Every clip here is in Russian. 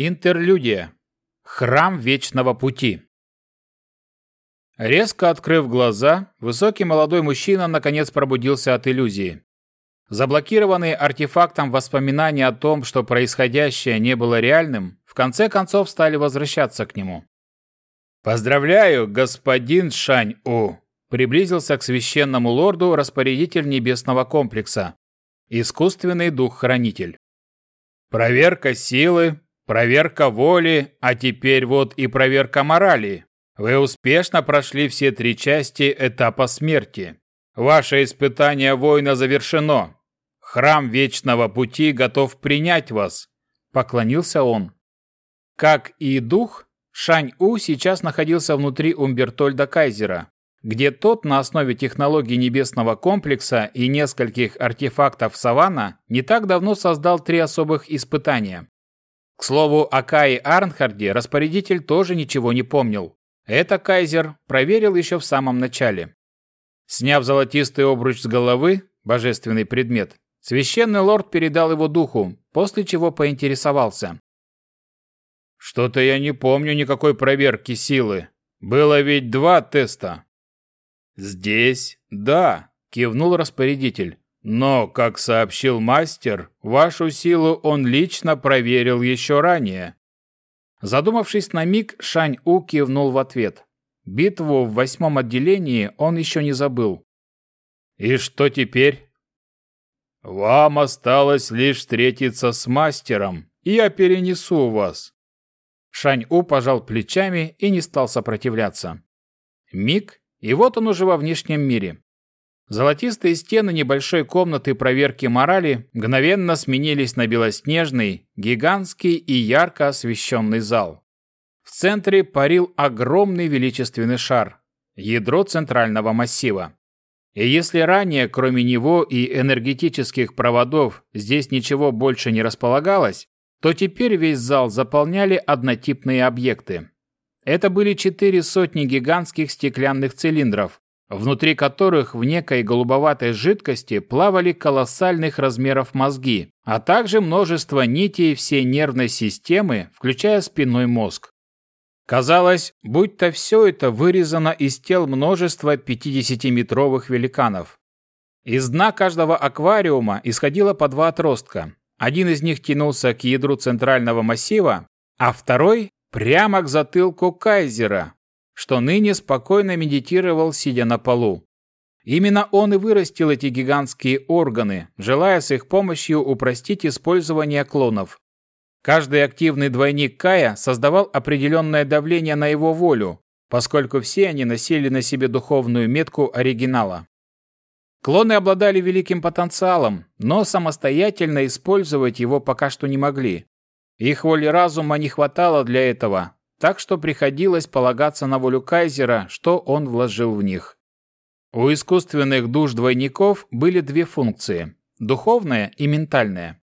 Интерлюдия. Храм Вечного Пути. Резко открыв глаза, высокий молодой мужчина наконец пробудился от иллюзии. Заблокированные артефактом воспоминания о том, что происходящее не было реальным, в конце концов стали возвращаться к нему. «Поздравляю, господин Шань-У!» приблизился к священному лорду распорядитель небесного комплекса, искусственный дух-хранитель. «Проверка силы, проверка воли, а теперь вот и проверка морали. Вы успешно прошли все три части этапа смерти. Ваше испытание воина завершено. Храм Вечного Пути готов принять вас», – поклонился он. Как и дух, Шань-У сейчас находился внутри Умбертольда Кайзера, где тот на основе технологий небесного комплекса и нескольких артефактов Савана не так давно создал три особых испытания. К слову, о Кае Арнхарде распорядитель тоже ничего не помнил. Это Кайзер проверил еще в самом начале. Сняв золотистый обруч с головы, божественный предмет, священный лорд передал его духу, после чего поинтересовался. «Что-то я не помню никакой проверки силы. Было ведь два теста». «Здесь, да», – кивнул распорядитель. Но, как сообщил мастер, вашу силу он лично проверил еще ранее. Задумавшись на миг, Шань-У кивнул в ответ. Битву в восьмом отделении он еще не забыл. «И что теперь?» «Вам осталось лишь встретиться с мастером, и я перенесу вас». Шань-У пожал плечами и не стал сопротивляться. Миг, и вот он уже во внешнем мире. Золотистые стены небольшой комнаты проверки морали мгновенно сменились на белоснежный, гигантский и ярко освещенный зал. В центре парил огромный величественный шар – ядро центрального массива. И если ранее, кроме него и энергетических проводов, здесь ничего больше не располагалось, то теперь весь зал заполняли однотипные объекты. Это были четыре сотни гигантских стеклянных цилиндров, внутри которых в некой голубоватой жидкости плавали колоссальных размеров мозги, а также множество нитей всей нервной системы, включая спинной мозг. Казалось, будто все это вырезано из тел множества 50-метровых великанов. Из дна каждого аквариума исходило по два отростка. Один из них тянулся к ядру центрального массива, а второй – прямо к затылку Кайзера, что ныне спокойно медитировал, сидя на полу. Именно он и вырастил эти гигантские органы, желая с их помощью упростить использование клонов. Каждый активный двойник Кая создавал определенное давление на его волю, поскольку все они носили на себе духовную метку оригинала. Клоны обладали великим потенциалом, но самостоятельно использовать его пока что не могли. Их воли разума не хватало для этого, так что приходилось полагаться на волю Кайзера, что он вложил в них. У искусственных душ двойников были две функции – духовная и ментальная.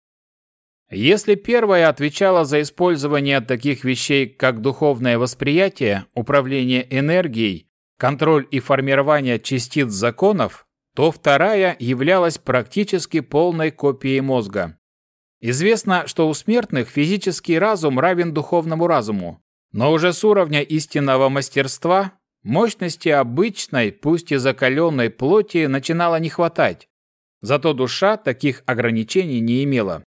Если первая отвечала за использование таких вещей, как духовное восприятие, управление энергией, контроль и формирование частиц законов, то вторая являлась практически полной копией мозга. Известно, что у смертных физический разум равен духовному разуму, но уже с уровня истинного мастерства мощности обычной, пусть и закаленной плоти начинало не хватать. Зато душа таких ограничений не имела.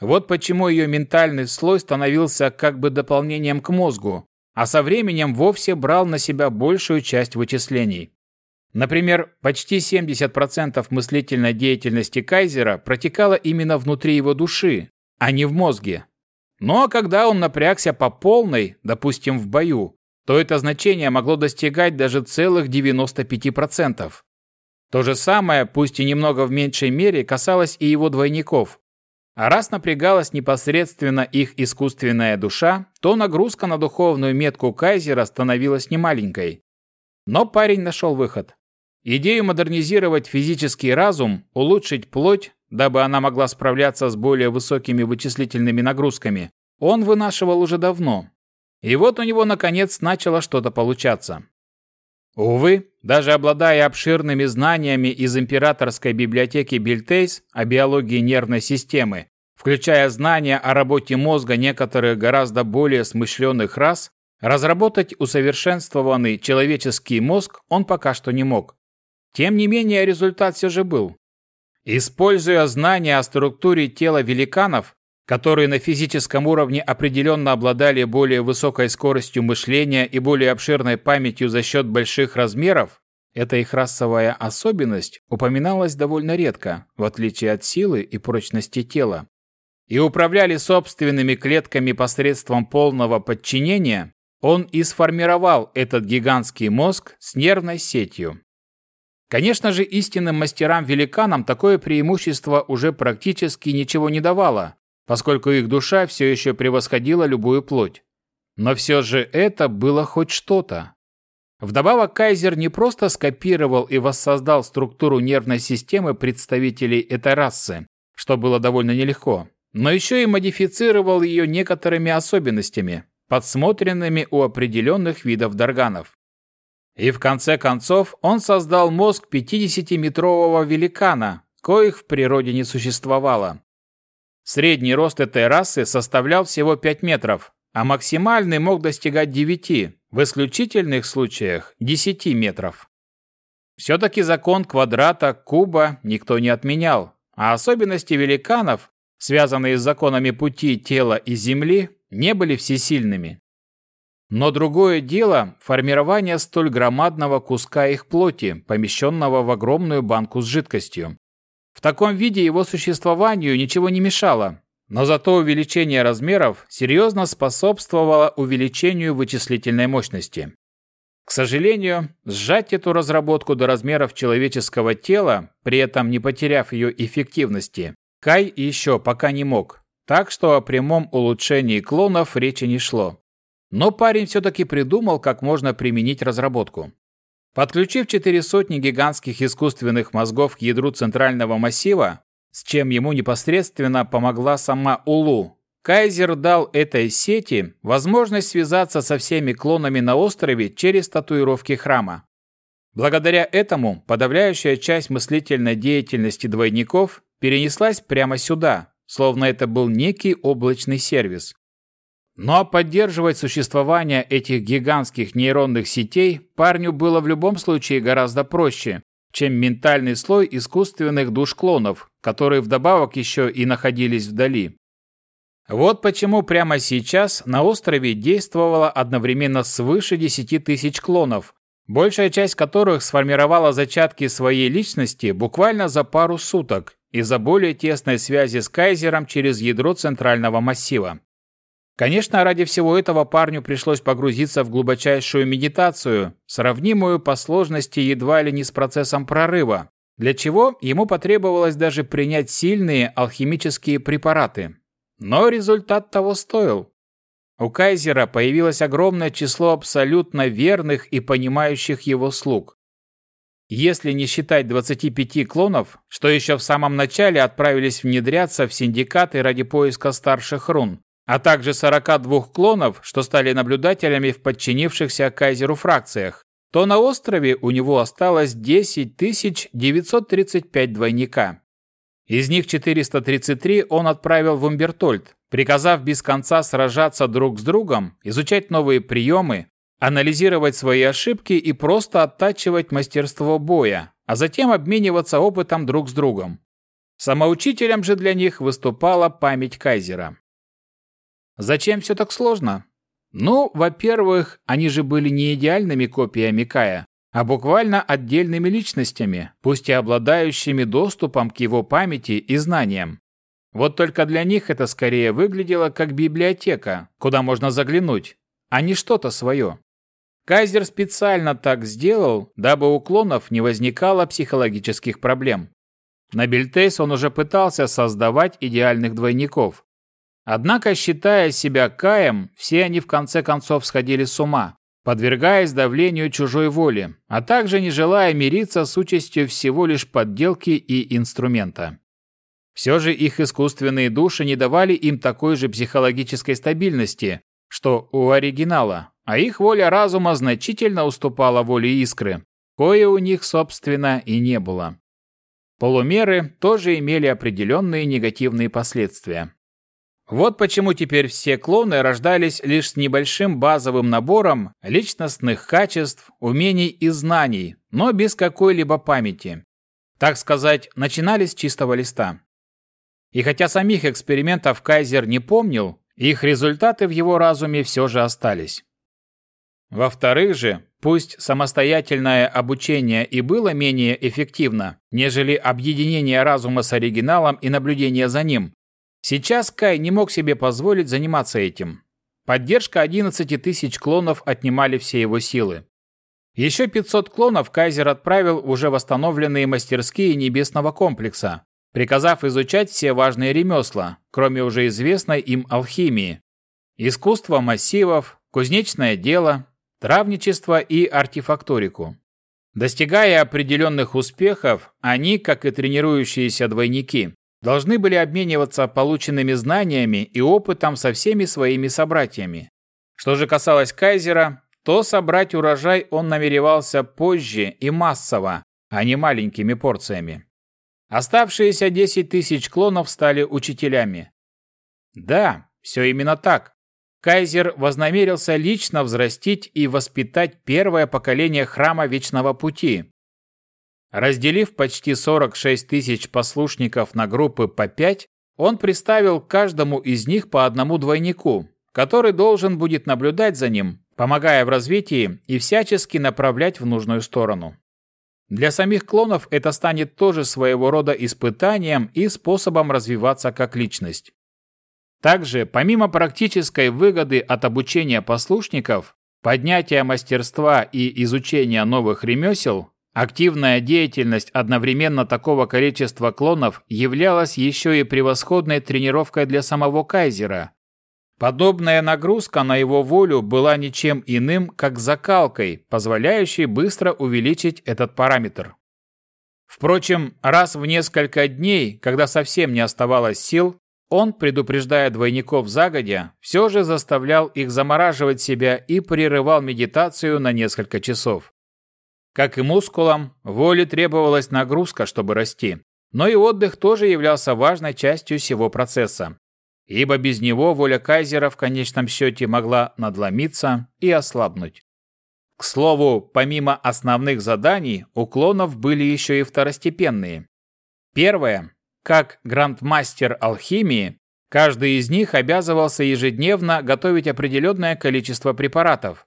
Вот почему ее ментальный слой становился как бы дополнением к мозгу, а со временем вовсе брал на себя большую часть вычислений. Например, почти 70% мыслительной деятельности Кайзера протекало именно внутри его души, а не в мозге. Но когда он напрягся по полной, допустим, в бою, то это значение могло достигать даже целых 95%. То же самое, пусть и немного в меньшей мере, касалось и его двойников. А раз напрягалась непосредственно их искусственная душа, то нагрузка на духовную метку Кайзера становилась немаленькой. Но парень нашел выход. Идею модернизировать физический разум, улучшить плоть, дабы она могла справляться с более высокими вычислительными нагрузками, он вынашивал уже давно. И вот у него наконец начало что-то получаться. Увы, даже обладая обширными знаниями из императорской библиотеки Бильтейс о биологии нервной системы, включая знания о работе мозга некоторых гораздо более смышленных рас, разработать усовершенствованный человеческий мозг он пока что не мог. Тем не менее, результат все же был. Используя знания о структуре тела великанов, которые на физическом уровне определенно обладали более высокой скоростью мышления и более обширной памятью за счет больших размеров, эта их расовая особенность упоминалась довольно редко, в отличие от силы и прочности тела, и управляли собственными клетками посредством полного подчинения, он и сформировал этот гигантский мозг с нервной сетью. Конечно же, истинным мастерам-великанам такое преимущество уже практически ничего не давало, поскольку их душа все еще превосходила любую плоть. Но все же это было хоть что-то. Вдобавок Кайзер не просто скопировал и воссоздал структуру нервной системы представителей этой расы, что было довольно нелегко, но еще и модифицировал ее некоторыми особенностями, подсмотренными у определенных видов дарганов. И в конце концов он создал мозг 50-метрового великана, коих в природе не существовало. Средний рост этой расы составлял всего 5 метров, а максимальный мог достигать 9, в исключительных случаях 10 метров. Все-таки закон квадрата, куба никто не отменял, а особенности великанов, связанные с законами пути тела и земли, не были всесильными. Но другое дело – формирование столь громадного куска их плоти, помещенного в огромную банку с жидкостью. В таком виде его существованию ничего не мешало, но зато увеличение размеров серьезно способствовало увеличению вычислительной мощности. К сожалению, сжать эту разработку до размеров человеческого тела, при этом не потеряв ее эффективности, Кай еще пока не мог, так что о прямом улучшении клонов речи не шло. Но парень все-таки придумал, как можно применить разработку. Подключив четыре сотни гигантских искусственных мозгов к ядру центрального массива, с чем ему непосредственно помогла сама Улу, Кайзер дал этой сети возможность связаться со всеми клонами на острове через татуировки храма. Благодаря этому подавляющая часть мыслительной деятельности двойников перенеслась прямо сюда, словно это был некий облачный сервис. Но поддерживать существование этих гигантских нейронных сетей парню было в любом случае гораздо проще, чем ментальный слой искусственных душ-клонов, которые вдобавок еще и находились вдали. Вот почему прямо сейчас на острове действовало одновременно свыше 10 тысяч клонов, большая часть которых сформировала зачатки своей личности буквально за пару суток из-за более тесной связи с Кайзером через ядро центрального массива. Конечно, ради всего этого парню пришлось погрузиться в глубочайшую медитацию, сравнимую по сложности едва ли не с процессом прорыва, для чего ему потребовалось даже принять сильные алхимические препараты. Но результат того стоил. У Кайзера появилось огромное число абсолютно верных и понимающих его слуг. Если не считать 25 клонов, что еще в самом начале отправились внедряться в синдикаты ради поиска старших рун, а также 42 клонов, что стали наблюдателями в подчинившихся кайзеру фракциях, то на острове у него осталось 10 935 двойника. Из них 433 он отправил в Умбертольд, приказав без конца сражаться друг с другом, изучать новые приемы, анализировать свои ошибки и просто оттачивать мастерство боя, а затем обмениваться опытом друг с другом. Самоучителем же для них выступала память Кайзера. Зачем все так сложно? Ну, во-первых, они же были не идеальными копиями Кая, а буквально отдельными личностями, пусть и обладающими доступом к его памяти и знаниям. Вот только для них это скорее выглядело как библиотека, куда можно заглянуть, а не что-то свое. Кайзер специально так сделал, дабы у клонов не возникало психологических проблем. На Бельтейс он уже пытался создавать идеальных двойников. Однако, считая себя Каем, все они в конце концов сходили с ума, подвергаясь давлению чужой воли, а также не желая мириться с участью всего лишь подделки и инструмента. Все же их искусственные души не давали им такой же психологической стабильности, что у оригинала, а их воля разума значительно уступала воле искры, кое у них, собственно, и не было. полумеры тоже имели определенные негативные последствия. Вот почему теперь все клоны рождались лишь с небольшим базовым набором личностных качеств, умений и знаний, но без какой-либо памяти. Так сказать, начинали с чистого листа. И хотя самих экспериментов Кайзер не помнил, их результаты в его разуме все же остались. Во-вторых же, пусть самостоятельное обучение и было менее эффективно, нежели объединение разума с оригиналом и наблюдение за ним, сейчас Кай не мог себе позволить заниматься этим. Поддержка 11 тысяч клонов отнимали все его силы. Еще 500 клонов Кайзер отправил в уже восстановленные мастерские Небесного комплекса, приказав изучать все важные ремесла, кроме уже известной им алхимии, искусство массивов, кузнечное дело, травничество и артефакторику. Достигая определенных успехов, они, как и тренирующиеся двойники, должны были обмениваться полученными знаниями и опытом со всеми своими собратьями. Что же касалось Кайзера, то собрать урожай он намеревался позже и массово, а не маленькими порциями. Оставшиеся 10 тысяч клонов стали учителями. Да, все именно так. Кайзер вознамерился лично взрастить и воспитать первое поколение Храма Вечного Пути. Разделив почти 46 тысяч послушников на группы по 5, он приставил каждому из них по одному двойнику, который должен будет наблюдать за ним, помогая в развитии и всячески направлять в нужную сторону. Для самих клонов это станет тоже своего рода испытанием и способом развиваться как личность. Также, помимо практической выгоды от обучения послушников, поднятия мастерства и изучения новых ремесел, активная деятельность одновременно такого количества клонов являлась еще и превосходной тренировкой для самого Кайзера. Подобная нагрузка на его волю была ничем иным, как закалкой, позволяющей быстро увеличить этот параметр. Впрочем, раз в несколько дней, когда совсем не оставалось сил, он, предупреждая двойников загодя, все же заставлял их замораживать себя и прерывал медитацию на несколько часов. Как и мускулам, воле требовалась нагрузка, чтобы расти. Но и отдых тоже являлся важной частью всего процесса. Ибо без него воля кайзера в конечном счете могла надломиться и ослабнуть. К слову, помимо основных заданий, у клонов были еще и второстепенные. Первое как грандмастер алхимии, каждый из них обязывался ежедневно готовить определенное количество препаратов.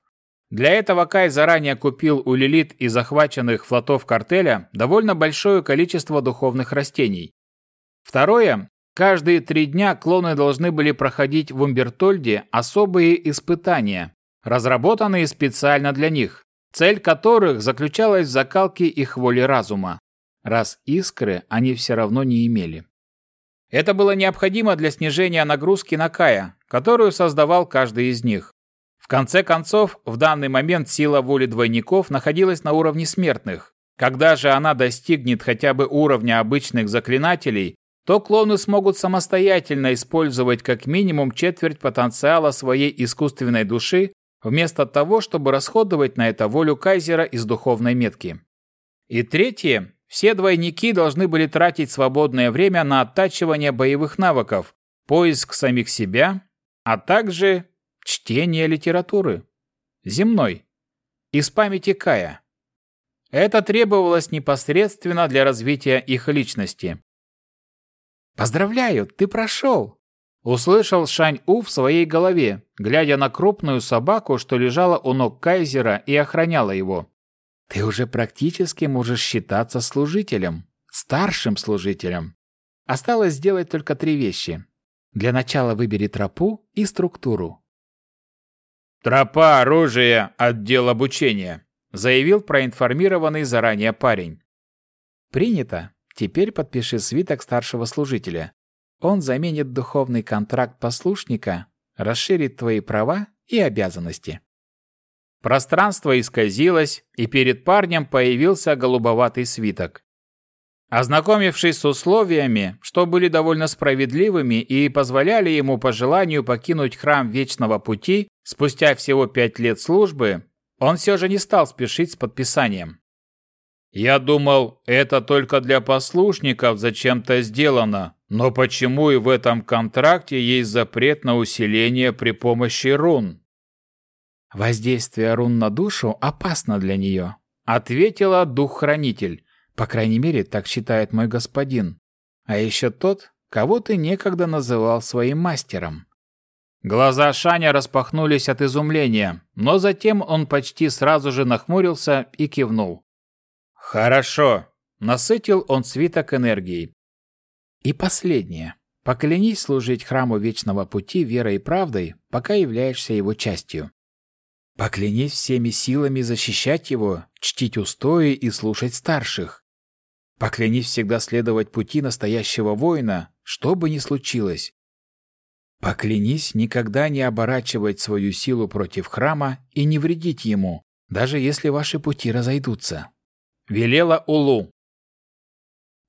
Для этого Кай заранее купил у Лилит и захваченных флотов картеля довольно большое количество духовных растений. Второе. Каждые три дня клоны должны были проходить в Умбертольде особые испытания, разработанные специально для них, цель которых заключалась в закалке их воли разума раз искры они все равно не имели. Это было необходимо для снижения нагрузки на Кая, которую создавал каждый из них. Конце концов, в данный момент сила воли двойников находилась на уровне смертных. Когда же она достигнет хотя бы уровня обычных заклинателей, то клоны смогут самостоятельно использовать как минимум четверть потенциала своей искусственной души, вместо того, чтобы расходовать на это волю Кайзера из духовной метки. И третье, все двойники должны были тратить свободное время на оттачивание боевых навыков, поиск самих себя, а также чтение литературы. Земной. Из памяти Кая. Это требовалось непосредственно для развития их личности. «Поздравляю, ты прошел!» Услышал Шань-У в своей голове, глядя на крупную собаку, что лежала у ног Кайзера и охраняла его. Ты уже практически можешь считаться служителем, старшим служителем. Осталось сделать только три вещи. Для начала выбери тропу и структуру. «Тропа, оружие, отдел обучения», — заявил проинформированный заранее парень. «Принято. Теперь подпиши свиток старшего служителя. Он заменит духовный контракт послушника, расширит твои права и обязанности». Пространство исказилось, и перед парнем появился голубоватый свиток. Ознакомившись с условиями, что были довольно справедливыми и позволяли ему по желанию покинуть храм Вечного Пути спустя всего пять лет службы, он все же не стал спешить с подписанием. Я думал, это только для послушников зачем-то сделано, но почему и в этом контракте есть запрет на усиление при помощи рун? Воздействие рун на душу опасно для нее, ответила дух-хранитель. По крайней мере, так считает мой господин. А еще тот, кого ты некогда называл своим мастером. Глаза Шаня распахнулись от изумления, но затем он почти сразу же нахмурился и кивнул. «Хорошо», — насытил он свиток энергией. И последнее. Поклянись служить храму Вечного Пути верой и правдой, пока являешься его частью. Поклянись всеми силами защищать его, чтить устои и слушать старших. Поклянись всегда следовать пути настоящего воина, что бы ни случилось. Поклянись никогда не оборачивать свою силу против храма и не вредить ему, даже если ваши пути разойдутся. Велела Улу.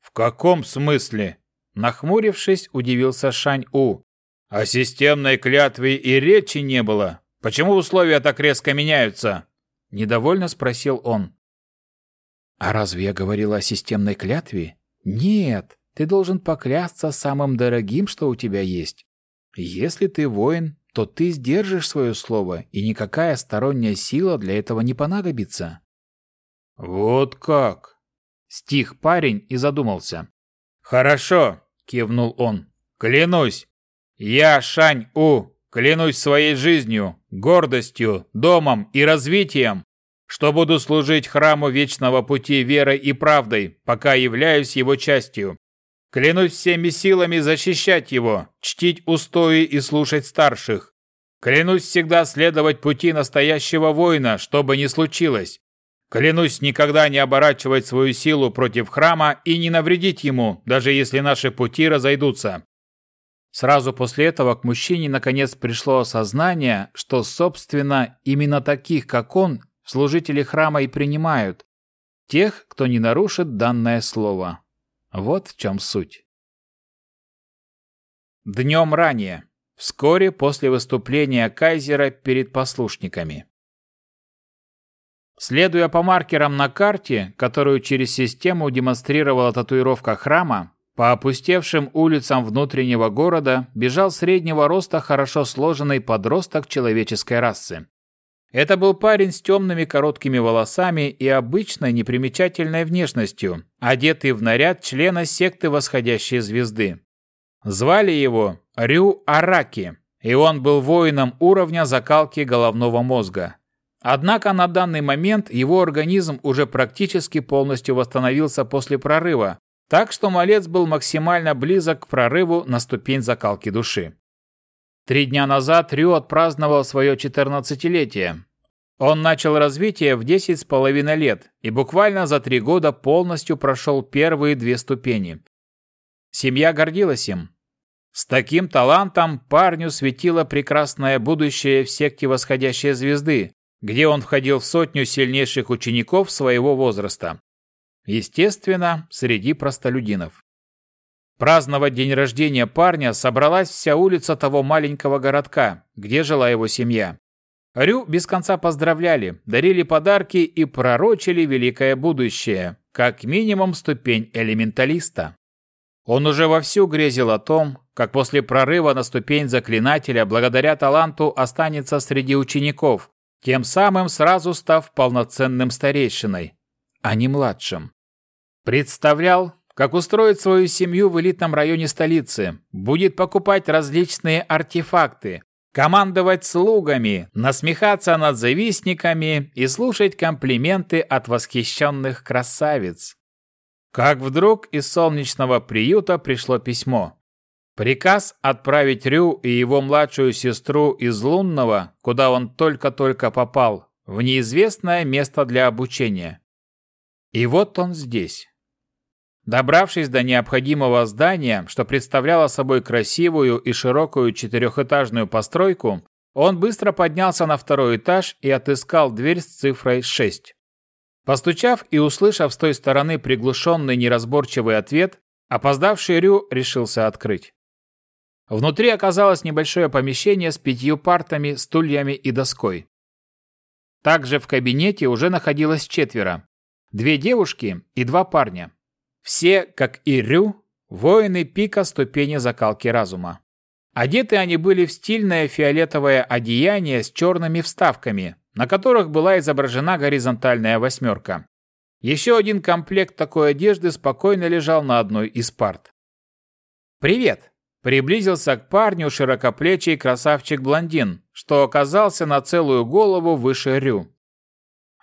В каком смысле? Нахмурившись, удивился Шань-У. О системной клятве и речи не было. Почему условия так резко меняются? Недовольно спросил он. А разве я говорила о системной клятве? Нет, ты должен поклясться самым дорогим, что у тебя есть. Если ты воин, то ты сдержишь свое слово, и никакая сторонняя сила для этого не понадобится. Вот как? Стих парень и задумался. Хорошо, кивнул он. Клянусь. Я Шань-У, клянусь своей жизнью, гордостью, домом и развитием, что буду служить храму Вечного Пути верой и правдой, пока являюсь его частью. Клянусь всеми силами защищать его, чтить устои и слушать старших. Клянусь всегда следовать пути настоящего воина, что бы ни случилось. Клянусь никогда не оборачивать свою силу против храма и не навредить ему, даже если наши пути разойдутся. Сразу после этого к мужчине наконец пришло осознание, что, собственно, именно таких, как он, служители храма и принимают. Тех, кто не нарушит данное слово. Вот в чем суть. Днем ранее, вскоре после выступления кайзера перед послушниками. Следуя по маркерам на карте, которую через систему демонстрировала татуировка храма, по опустевшим улицам внутреннего города бежал среднего роста хорошо сложенный подросток человеческой расы. Это был парень с темными короткими волосами и обычной непримечательной внешностью, одетый в наряд члена секты Восходящей Звезды. Звали его Рю Араки, и он был воином уровня закалки головного мозга. Однако на данный момент его организм уже практически полностью восстановился после прорыва, так что малец был максимально близок к прорыву на ступень закалки души. Три дня назад Рю отпраздновал свое 14-летие. Он начал развитие в 10 с половиной лет и буквально за три года полностью прошел первые две ступени. Семья гордилась им. С таким талантом парню светило прекрасное будущее в секте восходящей звезды, где он входил в сотню сильнейших учеников своего возраста. Естественно, среди простолюдинов. Праздновать день рождения парня собралась вся улица того маленького городка, где жила его семья. Рю без конца поздравляли, дарили подарки и пророчили великое будущее, как минимум ступень элементалиста. Он уже вовсю грезил о том, как после прорыва на ступень заклинателя благодаря таланту останется среди учеников, тем самым сразу став полноценным старейшиной, а не младшим. Представлял, как устроить свою семью в элитном районе столицы, будет покупать различные артефакты, командовать слугами, насмехаться над завистниками и слушать комплименты от восхищенных красавиц. Как вдруг из солнечного приюта пришло письмо. Приказ отправить Рю и его младшую сестру из Лунного, куда он только-только попал, в неизвестное место для обучения. И вот он здесь. Добравшись до необходимого здания, что представляло собой красивую и широкую четырехэтажную постройку, он быстро поднялся на второй этаж и отыскал дверь с цифрой 6. Постучав и услышав с той стороны приглушенный неразборчивый ответ, опоздавший Рю решился открыть. Внутри оказалось небольшое помещение с пятью партами, стульями и доской. Также в кабинете уже находилось четверо. две девушки и два парня. Все, как и Рю, воины пика ступени закалки разума. Одеты они были в стильное фиолетовое одеяние с черными вставками, на которых была изображена горизонтальная восьмерка. Еще один комплект такой одежды спокойно лежал на одной из парт. «Привет!» – приблизился к парню широкоплечий красавчик-блондин, что оказался на целую голову выше Рю.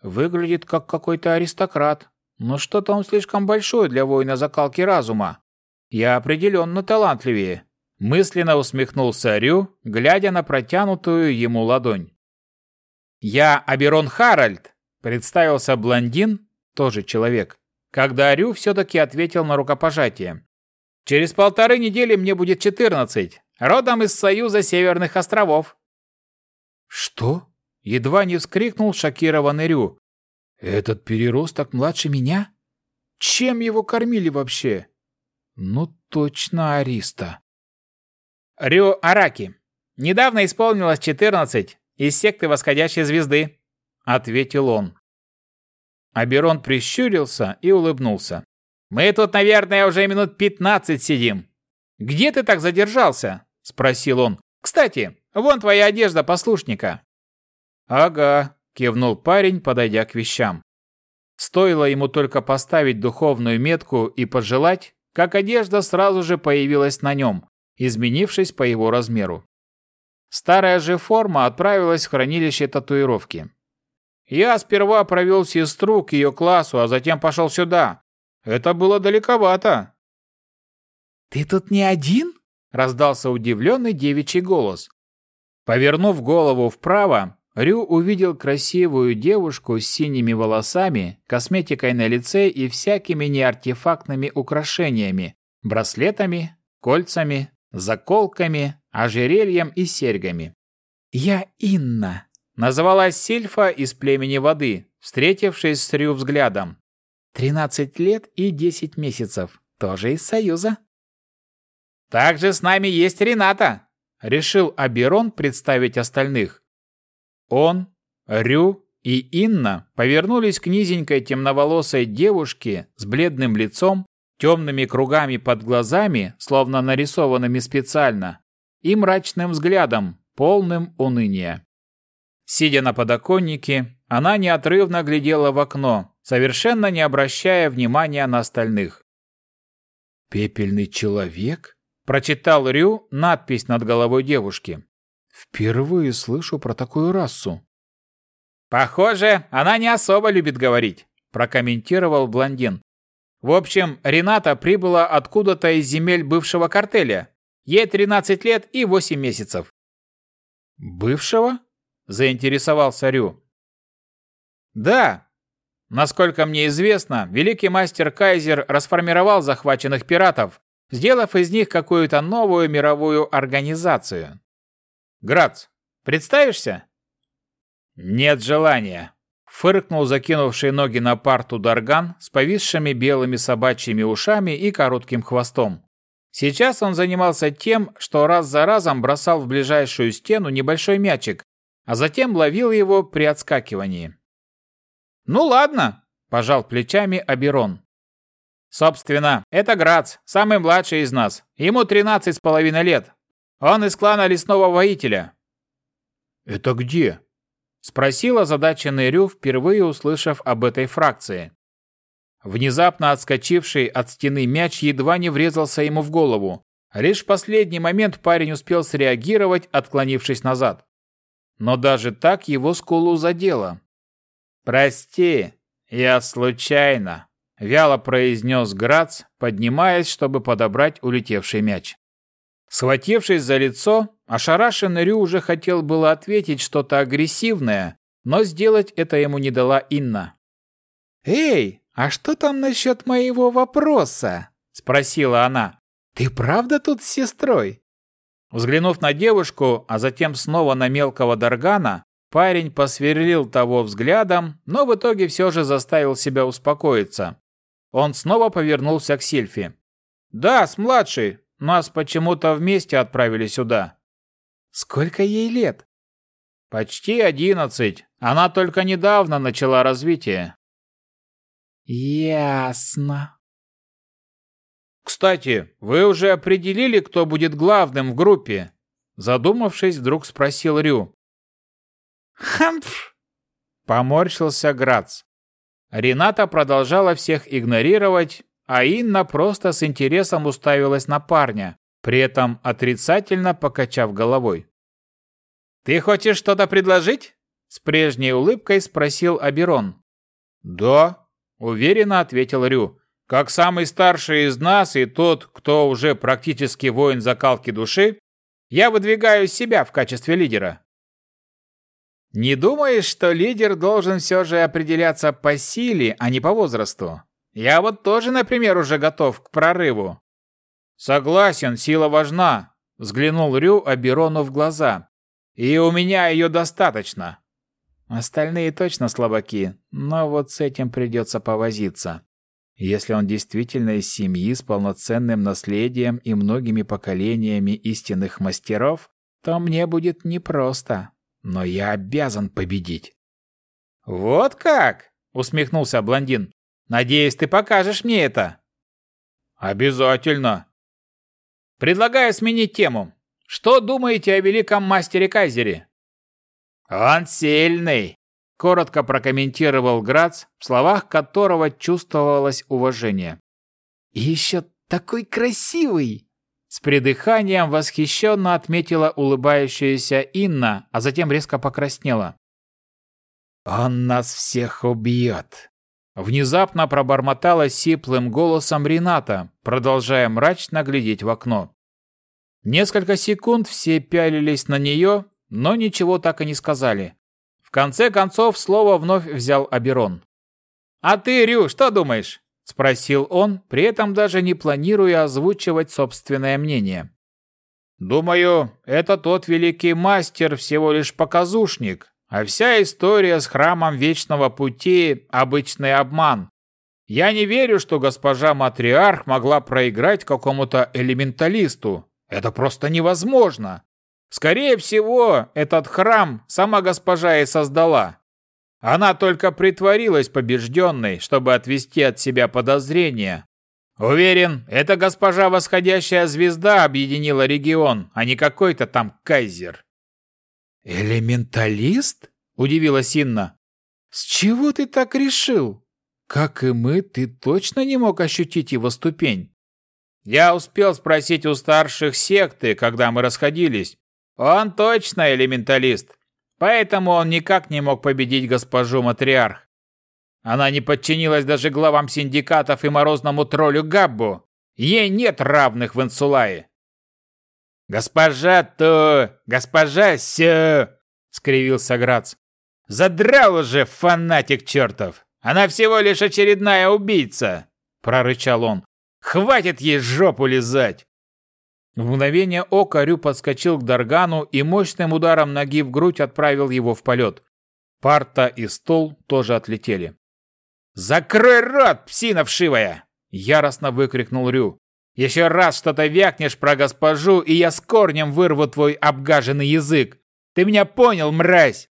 Выглядит как какой-то аристократ, но что-то он слишком большой для воина закалки разума. Я определенно талантливее. Мысленно усмехнулся Рю, глядя на протянутую ему ладонь. «Я Аберон Харальд», — представился блондин, тоже человек, когда Рю все-таки ответил на рукопожатие. «Через полторы недели мне будет четырнадцать, родом из Союза Северных островов». «Что?» — едва не вскрикнул шокированный Рю. «Этот переросток младше меня? Чем его кормили вообще?» «Ну точно Ариста». Рю Араки. Недавно исполнилось 14 из секты восходящей звезды, ответил он. Аберон прищурился и улыбнулся. Мы тут, наверное, уже минут 15 сидим. Где ты так задержался? спросил он. Кстати, вон твоя одежда послушника. Ага, кивнул парень, подойдя к вещам. Стоило ему только поставить духовную метку и пожелать, как одежда сразу же появилась на нем, изменившись по его размеру. Старая же форма отправилась в хранилище татуировки. Я сперва провел сестру к ее классу, а затем пошел сюда. Это было далековато. «Ты тут не один?» – раздался удивленный девичий голос. Повернув голову вправо, Рю увидел красивую девушку с синими волосами, косметикой на лице и всякими неартефактными украшениями, браслетами, кольцами, заколками, ожерельем и серьгами. «Я Инна», — называлась Сильфа из племени воды, встретившись с Рю взглядом. «Тринадцать лет и десять месяцев, тоже из Союза». «Также с нами есть Рената», — решил Аберон представить остальных. Он, Рю и Инна повернулись к низенькой темноволосой девушке с бледным лицом темными кругами под глазами, словно нарисованными специально, и мрачным взглядом, полным уныния. Сидя на подоконнике, она неотрывно глядела в окно, совершенно не обращая внимания на остальных. «Пепельный человек?» – прочитал Рю надпись над головой девушки. «Впервые слышу про такую расу». «Похоже, она не особо любит говорить», – прокомментировал блондин. В общем, Рената прибыла откуда-то из земель бывшего картеля. Ей 13 лет и 8 месяцев. «Бывшего?» – заинтересовался Рю. «Да. Насколько мне известно, великий мастер Кайзер расформировал захваченных пиратов, сделав из них какую-то новую мировую организацию. Грац, представишься?» «Нет желания», Фыркнул закинувший ноги на парту Дарган с повисшими белыми собачьими ушами и коротким хвостом. Сейчас он занимался тем, что раз за разом бросал в ближайшую стену небольшой мячик, а затем ловил его при отскакивании. «Ну ладно», – пожал плечами Аберон. «Собственно, это Грац, самый младший из нас. Ему тринадцать с половиной лет. Он из клана Лесного Воителя». «Это где?» Спросил озадаченный Рю, впервые услышав об этой фракции. Внезапно отскочивший от стены мяч едва не врезался ему в голову. Лишь в последний момент парень успел среагировать, отклонившись назад. Но даже так его скулу задело. «Прости, я случайно», — вяло произнес Грац, поднимаясь, чтобы подобрать улетевший мяч. Схватившись за лицо, ошарашенный Рю уже хотел было ответить что-то агрессивное, но сделать это ему не дала Инна. «Эй, а что там насчет моего вопроса?» – спросила она. «Ты правда тут с сестрой?» Взглянув на девушку, а затем снова на мелкого Даргана, парень посверлил того взглядом, но в итоге все же заставил себя успокоиться. Он снова повернулся к Сильфи. «Да, с младшей, нас почему-то вместе отправили сюда. Сколько ей лет? Почти одиннадцать. Она только недавно начала развитие. Ясно. Кстати, вы уже определили, кто будет главным в группе? Задумавшись, вдруг спросил Рю. Хампф! Поморщился Грац. Рената продолжала всех игнорировать, а Инна просто с интересом уставилась на парня, при этом отрицательно покачав головой. «Ты хочешь что-то предложить?» С прежней улыбкой спросил Аберон. «Да», — уверенно ответил Рю. «Как самый старший из нас и тот, кто уже практически воин закалки души, я выдвигаю себя в качестве лидера». «Не думаешь, что лидер должен все же определяться по силе, а не по возрасту? Я вот тоже, например, уже готов к прорыву». «Согласен, сила важна», — взглянул Рю Аберону в глаза. «И у меня ее достаточно. Остальные точно слабаки, но вот с этим придется повозиться. Если он действительно из семьи с полноценным наследием и многими поколениями истинных мастеров, то мне будет непросто, но я обязан победить. «Вот как?» — усмехнулся блондин. «Надеюсь, ты покажешь мне это». «Обязательно». «Предлагаю сменить тему. Что думаете о великом мастере Кайзере?» «Он сильный», — коротко прокомментировал Грац, в словах которого чувствовалось уважение. «И еще такой красивый!» С придыханием восхищенно отметила улыбающаяся Инна, а затем резко покраснела. «Он нас всех убьет!» Внезапно пробормотала сиплым голосом Рената, продолжая мрачно глядеть в окно. Несколько секунд все пялились на нее, но ничего так и не сказали. В конце концов, слово вновь взял Аберон. «А ты, Рю, что думаешь?» – спросил он, при этом даже не планируя озвучивать собственное мнение. «Думаю, это тот великий мастер всего лишь показушник, а вся история с храмом Вечного Пути – обычный обман. Я не верю, что госпожа Матриарх могла проиграть какому-то элементалисту. Это просто невозможно. Скорее всего, этот храм сама госпожа и создала. Она только притворилась побежденной, чтобы отвести от себя подозрения. Уверен, эта госпожа восходящая звезда объединила регион, а не какой-то там кайзер. «Элементалист?» – удивилась Инна. «С чего ты так решил? Как и мы, ты точно не мог ощутить его ступень?» «Я успел спросить у старших секты, когда мы расходились, он точно элементалист, поэтому он никак не мог победить госпожу Матриарх. Она не подчинилась даже главам синдикатов и морозному троллю Габбу. Ей нет равных в Инсулае. «Госпожа то, госпожа сё!» — скривился Грац. «Задрал уже, фанатик чертов! Она всего лишь очередная убийца!» — прорычал он. «Хватит ей жопу лизать!» В мгновение ока Рю подскочил к Даргану и мощным ударом ноги в грудь отправил его в полет. Парта и стол тоже отлетели. «Закрой рот, псина вшивая!» – яростно выкрикнул Рю. «Еще раз что-то вякнешь про госпожу, и я с корнем вырву твой обгаженный язык! Ты меня понял, мразь!»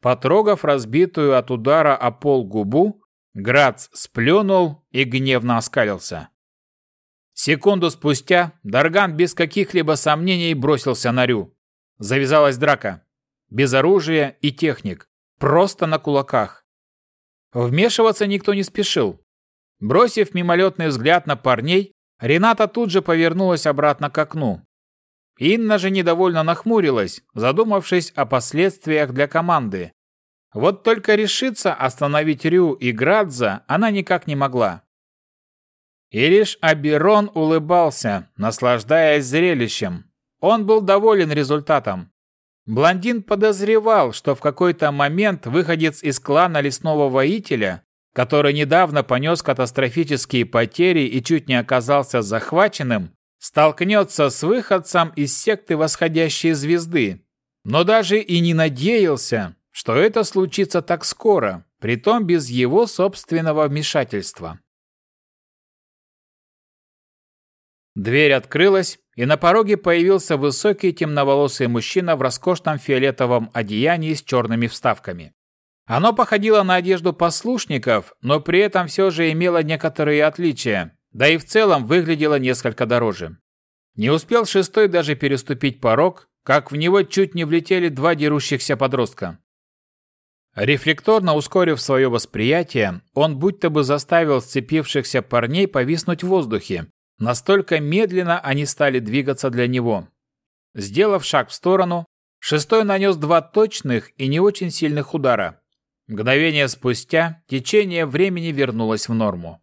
Потрогав разбитую от удара о пол губу, Грац сплюнул и гневно оскалился. Секунду спустя Дарган без каких-либо сомнений бросился на Рю. Завязалась драка. Без оружия и техник. Просто на кулаках. Вмешиваться никто не спешил. Бросив мимолетный взгляд на парней, Рената тут же повернулась обратно к окну. Инна же недовольно нахмурилась, задумавшись о последствиях для команды. Вот только решиться остановить Рю и Градза она никак не могла. И лишь Аберон улыбался, наслаждаясь зрелищем. Он был доволен результатом. Блондин подозревал, что в какой-то момент выходец из клана лесного воителя, который недавно понес катастрофические потери и чуть не оказался захваченным, столкнется с выходцем из секты восходящей звезды. Но даже и не надеялся, что это случится так скоро, притом без его собственного вмешательства. Дверь открылась, и на пороге появился высокий темноволосый мужчина в роскошном фиолетовом одеянии с черными вставками. Оно походило на одежду послушников, но при этом все же имело некоторые отличия, да и в целом выглядело несколько дороже. Не успел шестой даже переступить порог, как в него чуть не влетели два дерущихся подростка. Рефлекторно ускорив свое восприятие, он будто бы заставил сцепившихся парней повиснуть в воздухе. Настолько медленно они стали двигаться для него. Сделав шаг в сторону, шестой нанес два точных и не очень сильных удара. Мгновение спустя течение времени вернулось в норму.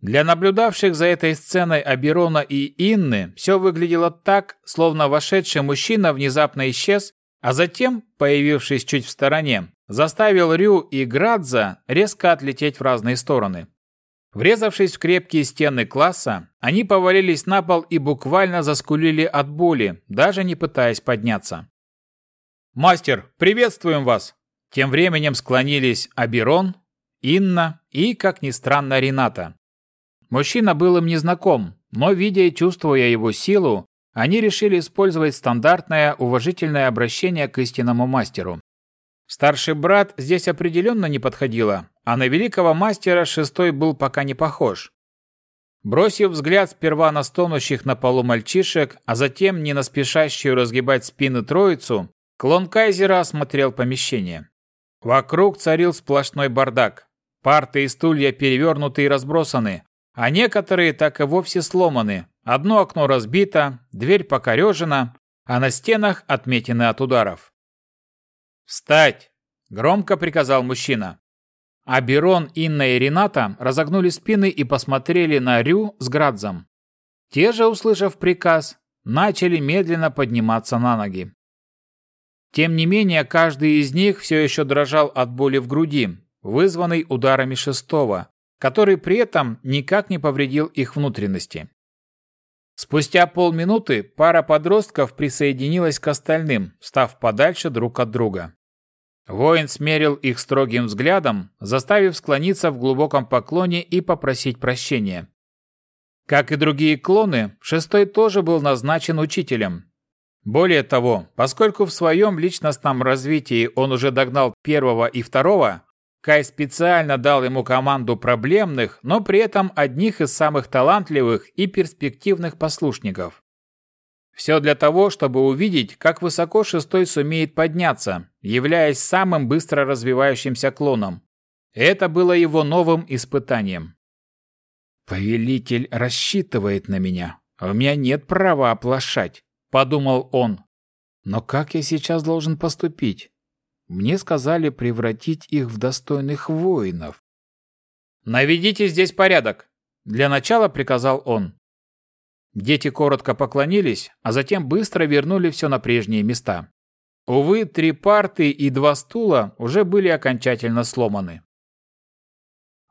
Для наблюдавших за этой сценой Аберона и Инны все выглядело так, словно вошедший мужчина внезапно исчез, а затем, появившись чуть в стороне, заставил Рю и Градза резко отлететь в разные стороны. Врезавшись в крепкие стены класса, они повалились на пол и буквально заскулили от боли, даже не пытаясь подняться. «Мастер, приветствуем вас!» Тем временем склонились Аберон, Инна и, как ни странно, Рената. Мужчина был им незнаком, но, видя и чувствуя его силу, они решили использовать стандартное уважительное обращение к истинному мастеру. Старший брат здесь определенно не подходило, а на великого мастера шестой был пока не похож. Бросив взгляд сперва на стонущих на полу мальчишек, а затем не на спешащую разгибать спины троицу, клон Кайзера осмотрел помещение. Вокруг царил сплошной бардак. Парты и стулья перевернуты и разбросаны, а некоторые так и вовсе сломаны. Одно окно разбито, дверь покорежена, а на стенах отметины от ударов. «Встать!» – громко приказал мужчина. А Берон, Инна и Рената разогнули спины и посмотрели на Рю с Градзом. Те же, услышав приказ, начали медленно подниматься на ноги. Тем не менее, каждый из них все еще дрожал от боли в груди, вызванной ударами шестого, который при этом никак не повредил их внутренности. Спустя полминуты пара подростков присоединилась к остальным, став подальше друг от друга. Воин смерил их строгим взглядом, заставив склониться в глубоком поклоне и попросить прощения. Как и другие клоны, шестой тоже был назначен учителем. Более того, поскольку в своем личностном развитии он уже догнал первого и второго, Кай специально дал ему команду проблемных, но при этом одних из самых талантливых и перспективных послушников. Все для того, чтобы увидеть, как высоко шестой сумеет подняться, являясь самым быстро развивающимся клоном. Это было его новым испытанием. «Повелитель рассчитывает на меня, а у меня нет права оплошать», — подумал он. «Но как я сейчас должен поступить? Мне сказали превратить их в достойных воинов. «Наведите здесь порядок!» Для начала приказал он. Дети коротко поклонились, а затем быстро вернули все на прежние места. Увы, три парты и два стула уже были окончательно сломаны.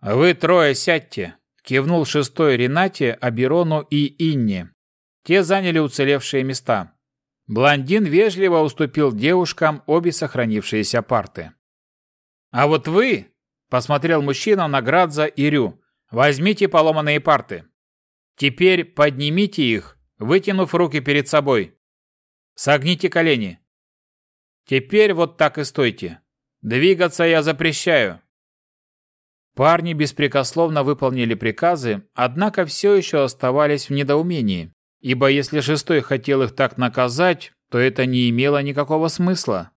«Вы трое сядьте!» – кивнул шестой Ренате, Аберону и Инне. Те заняли уцелевшие места. Блондин вежливо уступил девушкам обе сохранившиеся парты. «А вот вы», – посмотрел мужчина на Градза и Рю, – «возьмите поломанные парты. Теперь поднимите их, вытянув руки перед собой. Согните колени. Теперь вот так и стойте. Двигаться я запрещаю». Парни беспрекословно выполнили приказы, однако все еще оставались в недоумении. Ибо если шестой хотел их так наказать, то это не имело никакого смысла.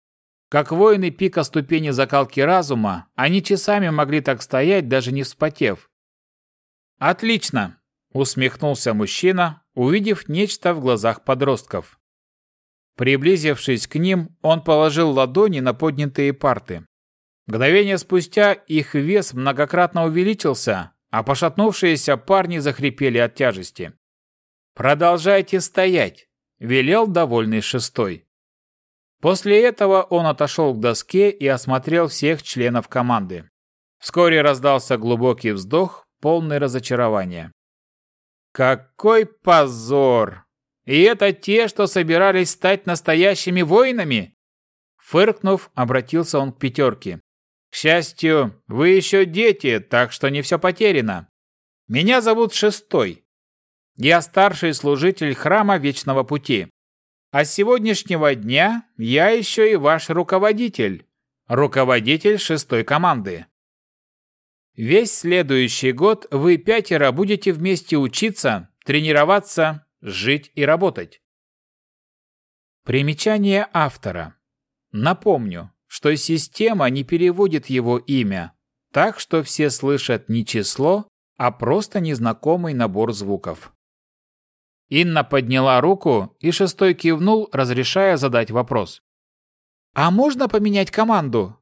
Как воины пика ступени закалки разума, они часами могли так стоять, даже не вспотев. «Отлично!» – усмехнулся мужчина, увидев нечто в глазах подростков. Приблизившись к ним, он положил ладони на поднятые парты. Мгновение спустя их вес многократно увеличился, а пошатнувшиеся парни захрипели от тяжести. «Продолжайте стоять», – велел довольный шестой. После этого он отошел к доске и осмотрел всех членов команды. Вскоре раздался глубокий вздох, полный разочарования. «Какой позор! И это те, что собирались стать настоящими воинами?» Фыркнув, обратился он к пятерке. «К счастью, вы еще дети, так что не все потеряно. Меня зовут Шестой. Я старший служитель храма Вечного Пути. А с сегодняшнего дня я еще и ваш руководитель. руководитель шестой команды. Весь следующий год вы пятеро будете вместе учиться, тренироваться, жить и работать. Примечание автора. Напомню, что система не переводит его имя, так что все слышат не число, а просто незнакомый набор звуков. Инна подняла руку, и шестой кивнул, разрешая задать вопрос. «А можно поменять команду?»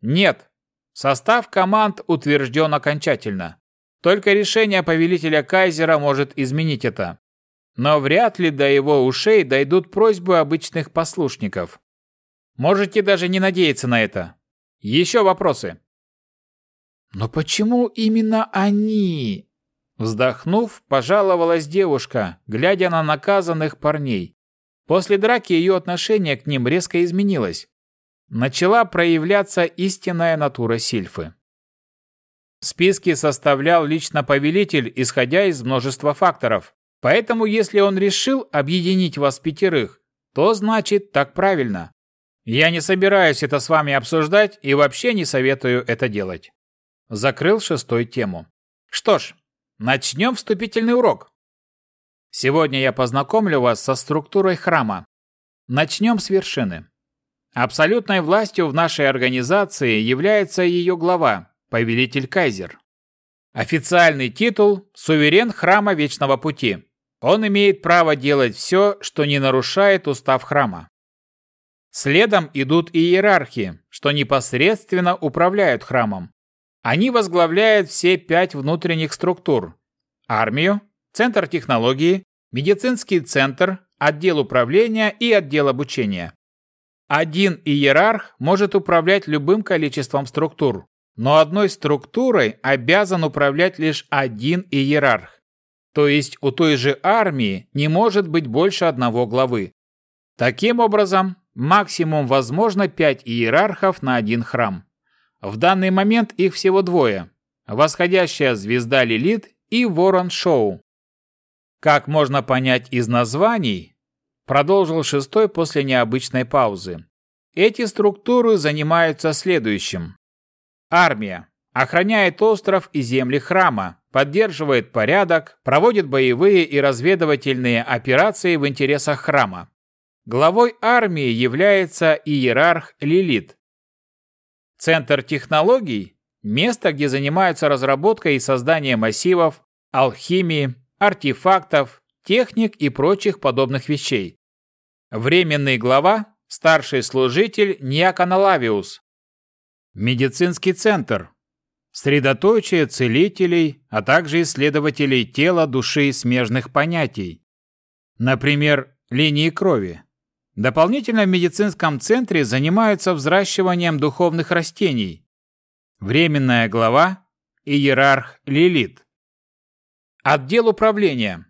«Нет. Состав команд утвержден окончательно. Только решение повелителя Кайзера может изменить это. Но вряд ли до его ушей дойдут просьбы обычных послушников. Можете даже не надеяться на это. Еще вопросы?» «Но почему именно они?» Вздохнув, пожаловалась девушка, глядя на наказанных парней. После драки ее отношение к ним резко изменилось. Начала проявляться истинная натура Сильфы. Списки составлял лично повелитель, исходя из множества факторов. Поэтому, если он решил объединить вас пятерых, то значит так правильно. Я не собираюсь это с вами обсуждать и вообще не советую это делать. Закрыл шестой тему. Что ж, Начнем вступительный урок. Сегодня я познакомлю вас со структурой храма. Начнем с вершины. Абсолютной властью в нашей организации является ее глава, повелитель Кайзер. Официальный титул – суверен храма Вечного Пути. Он имеет право делать все, что не нарушает устав храма. Следом идут иерархи, что непосредственно управляют храмом. Они возглавляют все пять внутренних структур – армию, центр технологии, медицинский центр, отдел управления и отдел обучения. Один иерарх может управлять любым количеством структур, но одной структурой обязан управлять лишь один иерарх. То есть у той же армии не может быть больше одного главы. Таким образом, максимум возможно 5 иерархов на один храм. В данный момент их всего двое. Восходящая звезда Лилит и Ворон Шоу. Как можно понять из названий, продолжил шестой после необычной паузы. Эти структуры занимаются следующим. Армия охраняет остров и земли храма, поддерживает порядок, проводит боевые и разведывательные операции в интересах храма. Главой армии является иерарх Лилит, Центр технологий – место, где занимаются разработкой и созданием массивов, алхимии, артефактов, техник и прочих подобных вещей. Временный глава – старший служитель Ниаканалавиус. Медицинский центр – средоточие целителей, а также исследователей тела, души и смежных понятий. Например, линии крови. Дополнительно в медицинском центре занимаются взращиванием духовных растений. Временная глава – иерарх Лилит. Отдел управления.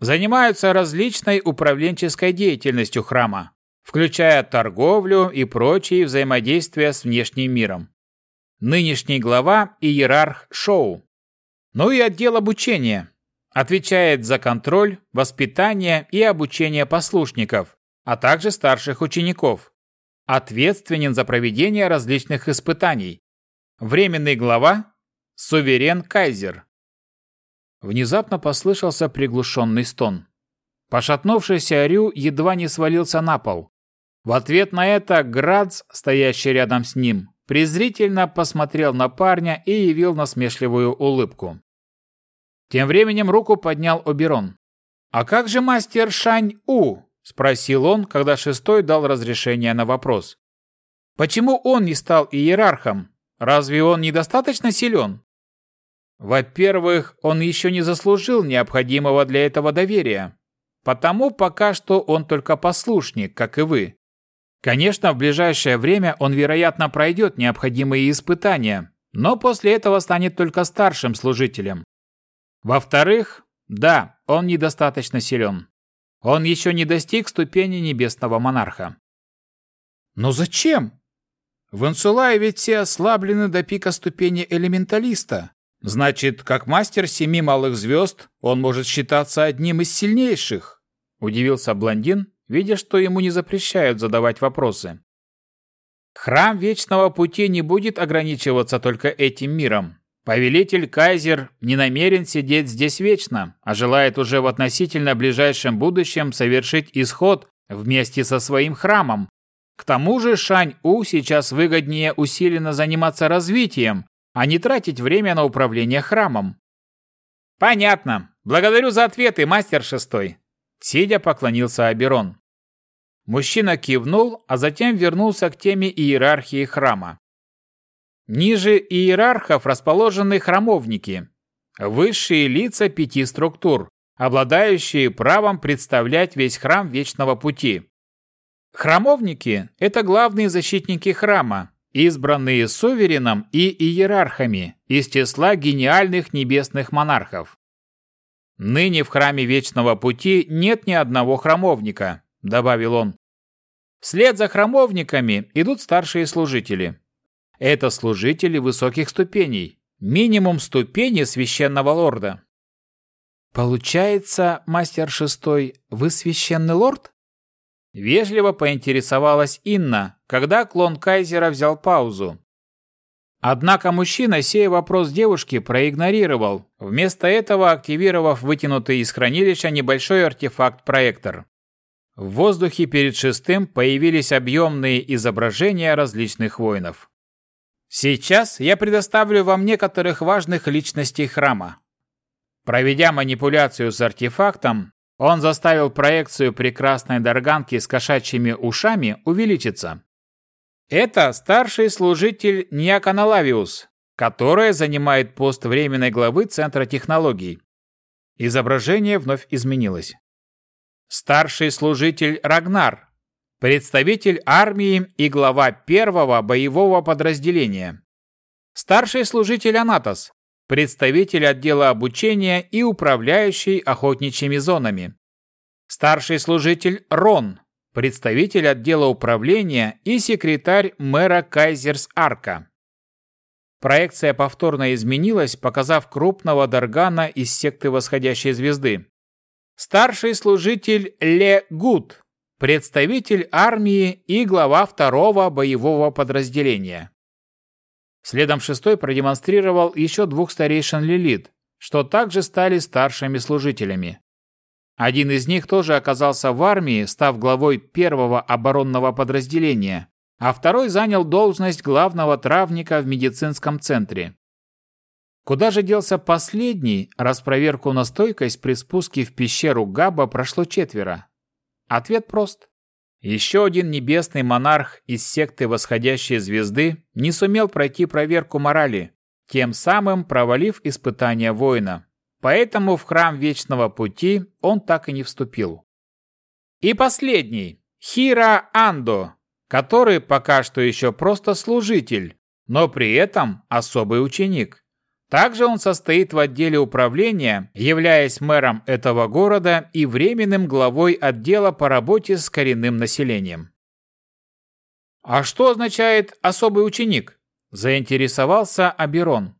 Занимаются различной управленческой деятельностью храма, включая торговлю и прочие взаимодействия с внешним миром. Нынешний глава – иерарх Шоу. Ну и отдел обучения. Отвечает за контроль, воспитание и обучение послушников, а также старших учеников. Ответственен за проведение различных испытаний. Временный глава – суверен Кайзер. Внезапно послышался приглушенный стон. Пошатнувшийся Рю едва не свалился на пол. В ответ на это Градс, стоящий рядом с ним, презрительно посмотрел на парня и явил насмешливую улыбку. Тем временем руку поднял Оберон. «А как же мастер Шань-У?» – спросил он, когда шестой дал разрешение на вопрос. «Почему он не стал иерархом? Разве он недостаточно силен?» Во-первых, он еще не заслужил необходимого для этого доверия. Потому пока что он только послушник, как и вы. Конечно, в ближайшее время он, вероятно, пройдет необходимые испытания, но после этого станет только старшим служителем. Во-вторых, да, он недостаточно силен. Он еще не достиг ступени небесного монарха. Но зачем? В Инсулае ведь все ослаблены до пика ступени элементалиста. Значит, как мастер семи малых звезд, он может считаться одним из сильнейших. Удивился блондин, видя, что ему не запрещают задавать вопросы. Храм Вечного Пути не будет ограничиваться только этим миром. Повелитель Кайзер не намерен сидеть здесь вечно, а желает уже в относительно ближайшем будущем совершить исход вместе со своим храмом. К тому же Шань-У сейчас выгоднее усиленно заниматься развитием, а не тратить время на управление храмом. Понятно. Благодарю за ответы, мастер шестой. Сидя поклонился Аберон. Мужчина кивнул, а затем вернулся к теме иерархии храма. Ниже иерархов расположены храмовники, высшие лица пяти структур, обладающие правом представлять весь храм Вечного Пути. Храмовники – это главные защитники храма, избранные сувереном и иерархами из числа гениальных небесных монархов. «Ныне в храме Вечного Пути нет ни одного храмовника», – добавил он. Вслед за храмовниками идут старшие служители. Это служители высоких ступеней, минимум ступени священного лорда. Получается, мастер шестой, вы священный лорд? Вежливо поинтересовалась Инна, когда клон Кайзера взял паузу. Однако мужчина сей вопрос девушки проигнорировал, вместо этого активировав вытянутый из хранилища небольшой артефакт-проектор. В воздухе перед шестым появились объемные изображения различных воинов. Сейчас я предоставлю вам некоторых важных личностей храма. Проведя манипуляцию с артефактом, он заставил проекцию прекрасной дарганки с кошачьими ушами увеличиться. Это старший служитель Ниаканалавиус, которая занимает пост временной главы Центра технологий. Изображение вновь изменилось. Старший служитель Рагнар, представитель армии и глава первого боевого подразделения. Старший служитель Анатос, представитель отдела обучения и управляющий охотничьими зонами. Старший служитель Рон, представитель отдела управления и секретарь мэра Кайзерс Арка. Проекция повторно изменилась, показав крупного Даргана из секты восходящей звезды. Старший служитель Ле Гуд, представитель армии и глава второго боевого подразделения. Следом шестой продемонстрировал еще двух старейшин Лилит, что также стали старшими служителями. Один из них тоже оказался в армии, став главой первого оборонного подразделения, а второй занял должность главного травника в медицинском центре. Куда же делся последний, раз проверку на стойкость при спуске в пещеру Габа прошло четверо? Ответ прост. Еще один небесный монарх из секты восходящей звезды не сумел пройти проверку морали, тем самым провалив испытание воина. Поэтому в храм Вечного Пути он так и не вступил. И последний – Хира Андо, который пока что еще просто служитель, но при этом особый ученик. Также он состоит в отделе управления, являясь мэром этого города и временным главой отдела по работе с коренным населением. «А что означает «особый ученик»?» – заинтересовался Аберон.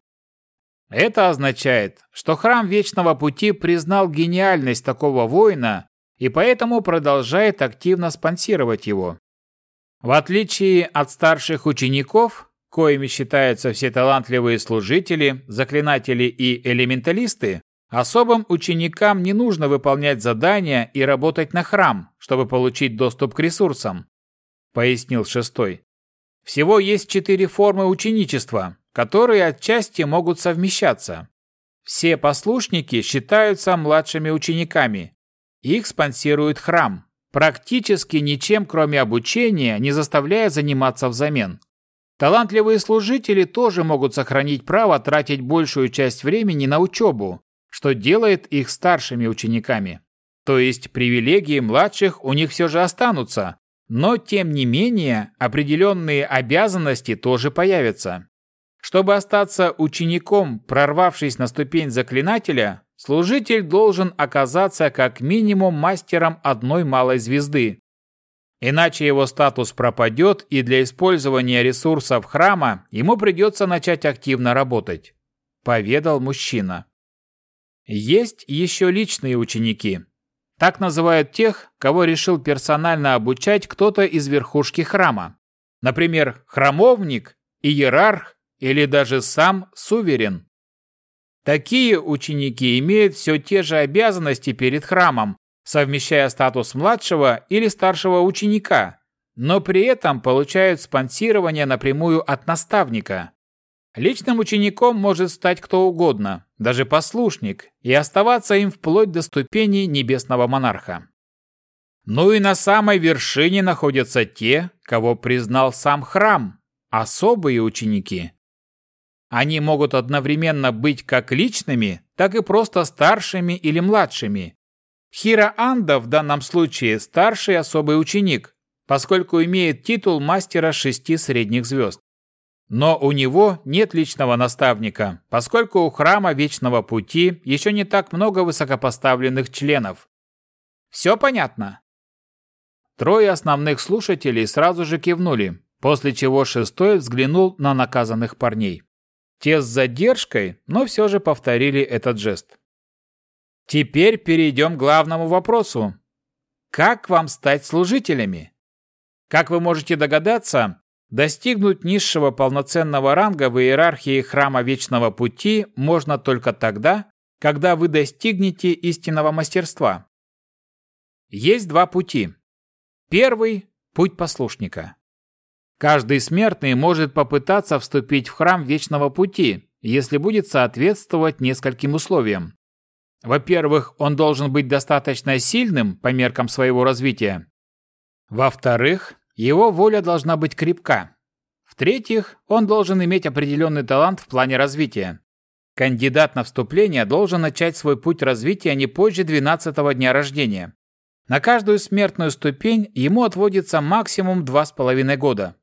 Это означает, что Храм Вечного Пути признал гениальность такого воина и поэтому продолжает активно спонсировать его. В отличие от старших учеников, коими считаются все талантливые служители, заклинатели и элементалисты, особым ученикам не нужно выполнять задания и работать на храм, чтобы получить доступ к ресурсам, пояснил шестой. Всего есть четыре формы ученичества, которые отчасти могут совмещаться. Все послушники считаются младшими учениками. Их спонсирует храм, практически ничем, кроме обучения, не заставляя заниматься взамен. Талантливые служители тоже могут сохранить право тратить большую часть времени на учебу, что делает их старшими учениками. То есть привилегии младших у них все же останутся, но тем не менее определенные обязанности тоже появятся. Чтобы остаться учеником, прорвавшись на ступень заклинателя, служитель должен оказаться как минимум мастером одной малой звезды, Иначе его статус пропадет, и для использования ресурсов храма ему придется начать активно работать», – поведал мужчина. Есть еще личные ученики. Так называют тех, кого решил персонально обучать кто-то из верхушки храма. Например, храмовник, иерарх или даже сам суверен. Такие ученики имеют все те же обязанности перед храмом, совмещая статус младшего или старшего ученика, но при этом получают спонсирование напрямую от наставника. Личным учеником может стать кто угодно, даже послушник, и оставаться им вплоть до ступени небесного монарха. Ну и на самой вершине находятся те, кого признал сам храм, особые ученики. Они могут одновременно быть как личными, так и просто старшими или младшими. Хира Анда в данном случае старший особый ученик, поскольку имеет титул мастера шести средних звезд. Но у него нет личного наставника, поскольку у храма Вечного Пути еще не так много высокопоставленных членов. Все понятно? Трое основных слушателей сразу же кивнули, после чего шестой взглянул на наказанных парней. Те с задержкой, но все же повторили этот жест. Теперь перейдем к главному вопросу. Как вам стать служителями? Как вы можете догадаться, Достигнуть низшего полноценного ранга в иерархии Храма Вечного Пути можно только тогда, когда вы достигнете истинного мастерства. Есть два пути. Первый – путь послушника. Каждый смертный может попытаться вступить в Храм Вечного Пути, если будет соответствовать нескольким условиям. Во-первых, он должен быть достаточно сильным по меркам своего развития. Во-вторых, его воля должна быть крепка. В-третьих, он должен иметь определенный талант в плане развития. Кандидат на вступление должен начать свой путь развития не позже 12 дня рождения. На каждую смертную ступень ему отводится максимум 2,5 года.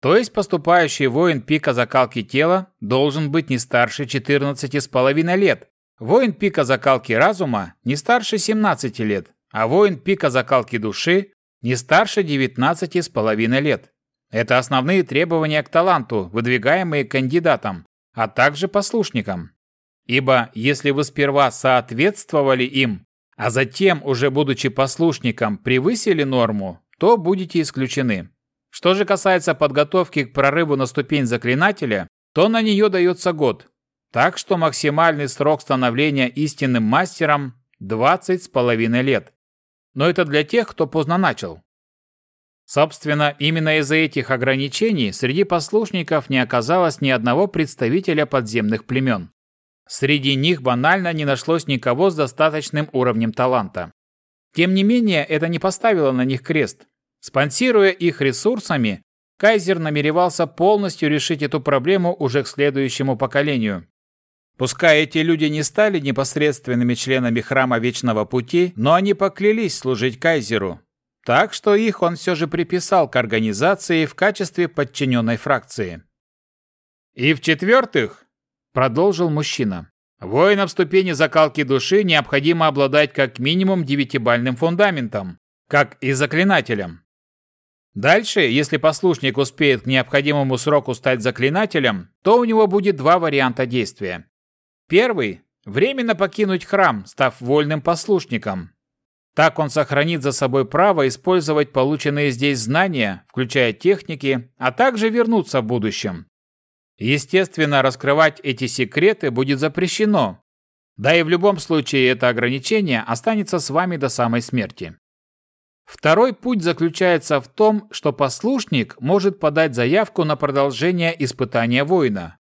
То есть поступающий воин пика закалки тела должен быть не старше 14,5 лет, воин пика закалки разума не старше 17 лет, а воин пика закалки души не старше 19 с половиной лет. Это основные требования к таланту, выдвигаемые кандидатам, а также послушникам. Ибо если вы сперва соответствовали им, а затем, уже будучи послушником, превысили норму, то будете исключены. Что же касается подготовки к прорыву на ступень заклинателя, то на нее дается год. Так что максимальный срок становления истинным мастером – 20 с половиной лет но это для тех, кто поздно начал. Собственно, именно из-за этих ограничений среди послушников не оказалось ни одного представителя подземных племен. Среди них банально не нашлось никого с достаточным уровнем таланта. Тем не менее, это не поставило на них крест. Спонсируя их ресурсами, Кайзер намеревался полностью решить эту проблему уже к следующему поколению. Пускай эти люди не стали непосредственными членами Храма Вечного Пути, но они поклялись служить Кайзеру. Так что их он все же приписал к организации в качестве подчиненной фракции. И в-четвертых, продолжил мужчина, воинам ступени закалки души необходимо обладать как минимум девятибальным фундаментом, как и заклинателем. Дальше, если послушник успеет к необходимому сроку стать заклинателем, то у него будет два варианта действия. Первый – временно покинуть храм, став вольным послушником. Так он сохранит за собой право использовать полученные здесь знания, включая техники, а также вернуться в будущем. Естественно, раскрывать эти секреты будет запрещено. Да и в любом случае это ограничение останется с вами до самой смерти. Второй путь заключается в том, что послушник может подать заявку на продолжение испытания воина.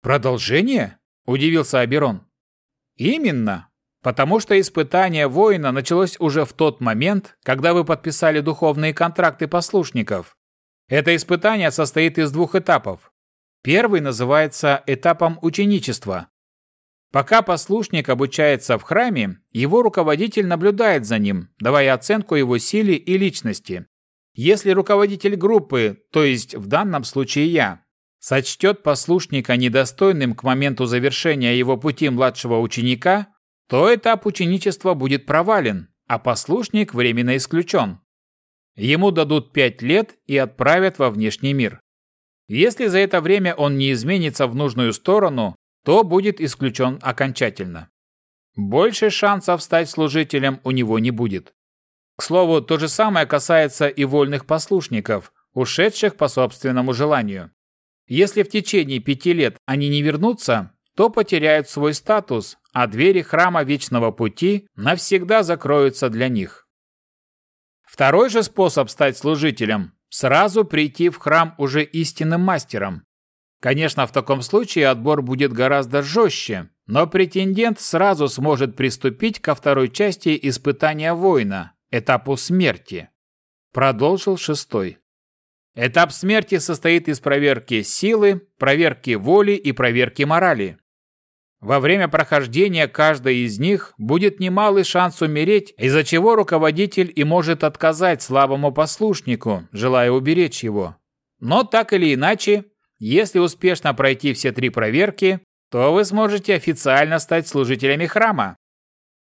Продолжение? Удивился Аберон. Именно. Потому что испытание воина началось уже в тот момент, когда вы подписали духовные контракты послушников. Это испытание состоит из двух этапов. Первый называется этапом ученичества. Пока послушник обучается в храме, его руководитель наблюдает за ним, давая оценку его силе и личности. Если руководитель группы, то есть в данном случае я, сочтет послушника недостойным к моменту завершения его пути младшего ученика, то этап ученичества будет провален, а послушник временно исключен. Ему дадут пять лет и отправят во внешний мир. Если за это время он не изменится в нужную сторону, то будет исключен окончательно. Больше шансов стать служителем у него не будет. К слову, то же самое касается и вольных послушников, ушедших по собственному желанию. Если в течение пяти лет они не вернутся, то потеряют свой статус, а двери храма Вечного Пути навсегда закроются для них. Второй же способ стать служителем – сразу прийти в храм уже истинным мастером. Конечно, в таком случае отбор будет гораздо жестче, но претендент сразу сможет приступить ко второй части испытания воина – этапу смерти. Продолжил шестой. Этап смерти состоит из проверки силы, проверки воли и проверки морали. Во время прохождения каждой из них будет немалый шанс умереть, из-за чего руководитель и может отказать слабому послушнику, желая уберечь его. Но так или иначе, если успешно пройти все три проверки, то вы сможете официально стать служителями храма.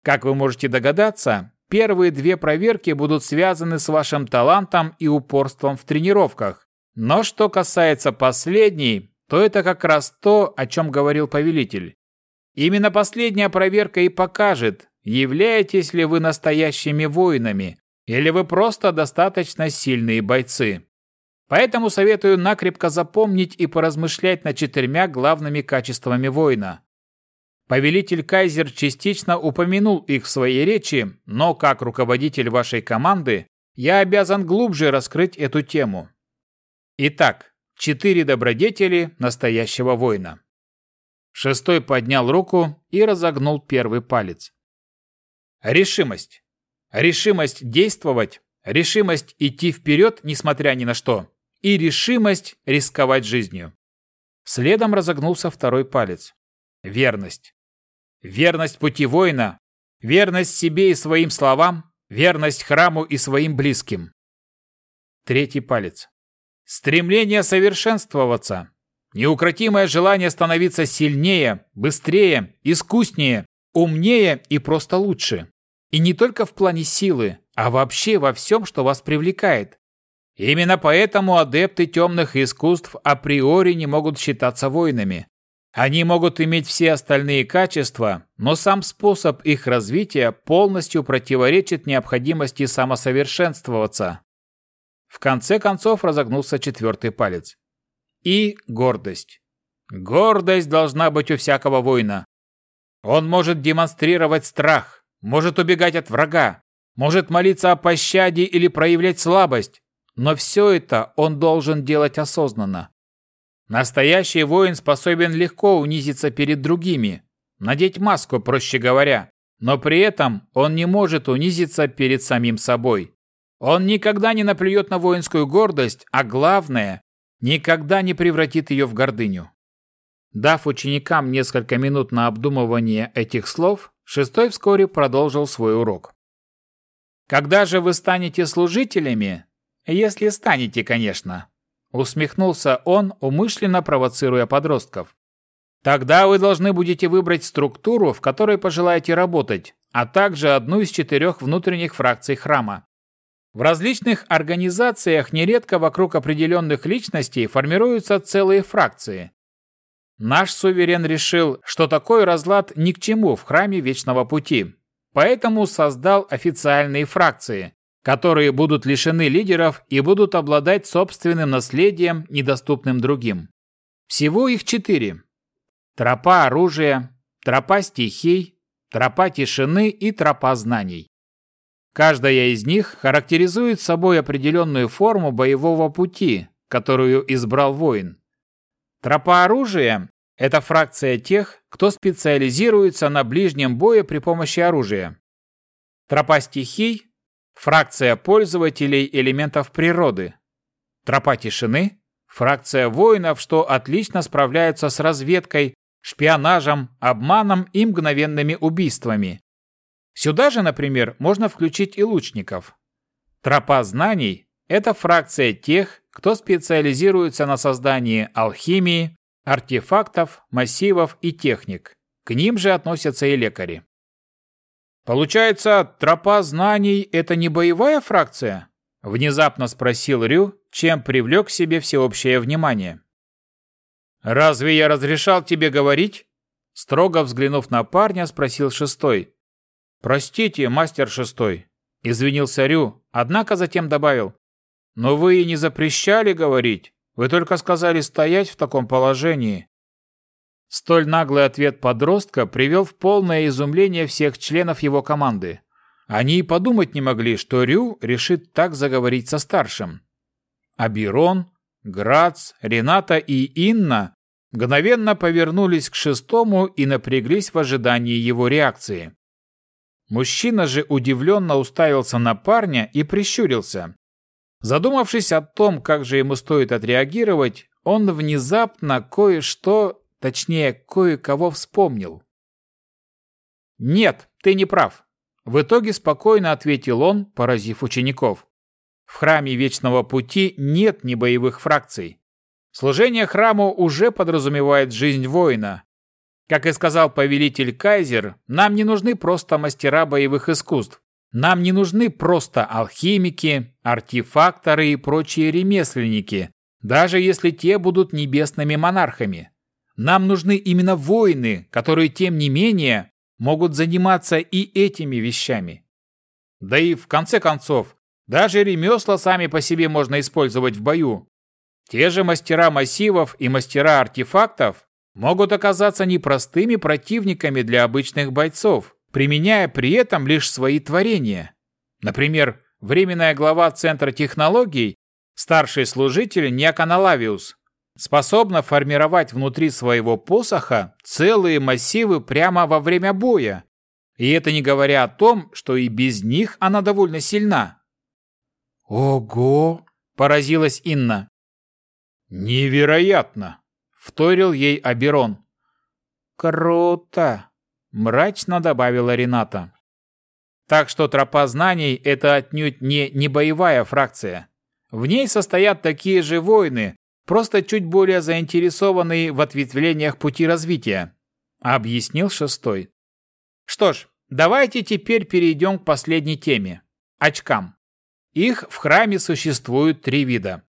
Как вы можете догадаться, Первые две проверки будут связаны с вашим талантом и упорством в тренировках. Но что касается последней, то это как раз то, о чем говорил повелитель. Именно последняя проверка и покажет, являетесь ли вы настоящими воинами, или вы просто достаточно сильные бойцы. Поэтому советую накрепко запомнить и поразмышлять над четырьмя главными качествами воина. Повелитель Кайзер частично упомянул их в своей речи, но как руководитель вашей команды я обязан глубже раскрыть эту тему. Итак, четыре добродетели настоящего воина. Шестой поднял руку и разогнул первый палец. Решимость. Решимость действовать, решимость идти вперед, несмотря ни на что, и решимость рисковать жизнью. Следом разогнулся второй палец. Верность. Верность пути воина, верность себе и своим словам, верность храму и своим близким. Третий палец. Стремление совершенствоваться. Неукротимое желание становиться сильнее, быстрее, искуснее, умнее и просто лучше. И не только в плане силы, а вообще во всем, что вас привлекает. Именно поэтому адепты темных искусств априори не могут считаться воинами. Они могут иметь все остальные качества, но сам способ их развития полностью противоречит необходимости самосовершенствоваться. В конце концов разогнулся четвертый палец. И гордость. Гордость должна быть у всякого воина. Он может демонстрировать страх, может убегать от врага, может молиться о пощаде или проявлять слабость, но все это он должен делать осознанно. Настоящий воин способен легко унизиться перед другими, надеть маску, проще говоря, но при этом он не может унизиться перед самим собой. Он никогда не наплюет на воинскую гордость, а главное, никогда не превратит ее в гордыню. Дав ученикам несколько минут на обдумывание этих слов, шестой вскоре продолжил свой урок. Когда же вы станете служителями, если станете, конечно, Усмехнулся он, умышленно провоцируя подростков. Тогда вы должны будете выбрать структуру, в которой пожелаете работать, а также одну из четырех внутренних фракций храма. В различных организациях нередко вокруг определенных личностей формируются целые фракции. Наш суверен решил, что такой разлад ни к чему в храме Вечного Пути, поэтому создал официальные фракции, которые будут лишены лидеров и будут обладать собственным наследием, недоступным другим. Всего их четыре. Тропа оружия, тропа стихий, тропа тишины и тропа знаний. Каждая из них характеризует собой определенную форму боевого пути, которую избрал воин. Тропа оружия – это фракция тех, кто специализируется на ближнем бое при помощи оружия. Тропа стихий Фракция пользователей элементов природы. Тропа тишины. Фракция воинов, что отлично справляются с разведкой, шпионажем, обманом и мгновенными убийствами. Сюда же, например, можно включить и лучников. Тропа знаний – это фракция тех, кто специализируется на создании алхимии, артефактов, массивов и техник. К ним же относятся и лекари. Получается, тропа знаний – это не боевая фракция? Внезапно спросил Рю, чем привлек к себе всеобщее внимание. «Разве я разрешал тебе говорить?» Строго взглянув на парня, спросил шестой. «Простите, мастер шестой», – извинился Рю, однако затем добавил. Но вы и не запрещали говорить. Вы только сказали стоять в таком положении. Столь наглый ответ подростка привел в полное изумление всех членов его команды. Они и подумать не могли, что Рю решит так заговорить со старшим. Абирон, Грац, Рената и Инна мгновенно повернулись к шестому и напряглись в ожидании его реакции. Мужчина же удивленно уставился на парня и прищурился. Задумавшись о том, как же ему стоит отреагировать, он внезапно кое-что, точнее, кое-кого вспомнил. «Нет, ты не прав», — в итоге спокойно ответил он, поразив учеников. «В храме Вечного Пути нет небоевых фракций. Служение храму уже подразумевает жизнь воина, как и сказал повелитель Кайзер, нам не нужны просто мастера боевых искусств. Нам не нужны просто алхимики, артефакторы и прочие ремесленники, даже если те будут небесными монархами. Нам нужны именно воины, которые, тем не менее, могут заниматься и этими вещами. Да и, в конце концов, даже ремесла сами по себе можно использовать в бою. Те же мастера массивов и мастера артефактов могут оказаться непростыми противниками для обычных бойцов, применяя при этом лишь свои творения. Например, временная глава Центра технологий, старший служитель Неоканалавиус, способна формировать внутри своего посоха целые массивы прямо во время боя. И это не говоря о том, что и без них она довольно сильна. «Ого!» – поразилась Инна. «Невероятно!» вторил ей Аберон. «Круто!» – мрачно добавила Рената. Так что тропа знаний – это отнюдь не небоевая фракция. В ней состоят такие же воины, просто чуть более заинтересованные в ответвлениях пути развития, объяснил шестой. Что ж, давайте теперь перейдем к последней теме – очкам. Их в храме существует три вида.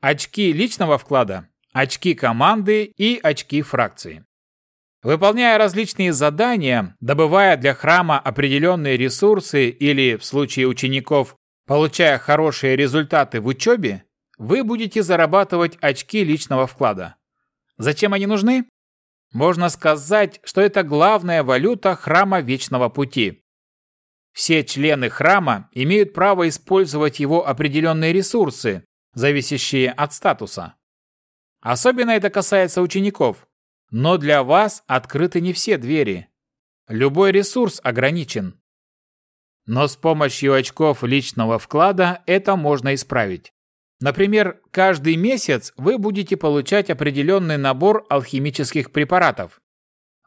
Очки личного вклада, очки команды и очки фракции. Выполняя различные задания, добывая для храма определенные ресурсы или, в случае учеников, получая хорошие результаты в учебе, вы будете зарабатывать очки личного вклада. Зачем они нужны? Можно сказать, что это главная валюта храма Вечного Пути. Все члены храма имеют право использовать его определенные ресурсы, зависящие от статуса. Особенно это касается учеников. Но для вас открыты не все двери. Любой ресурс ограничен. Но с помощью очков личного вклада это можно исправить. Например, каждый месяц вы будете получать определенный набор алхимических препаратов.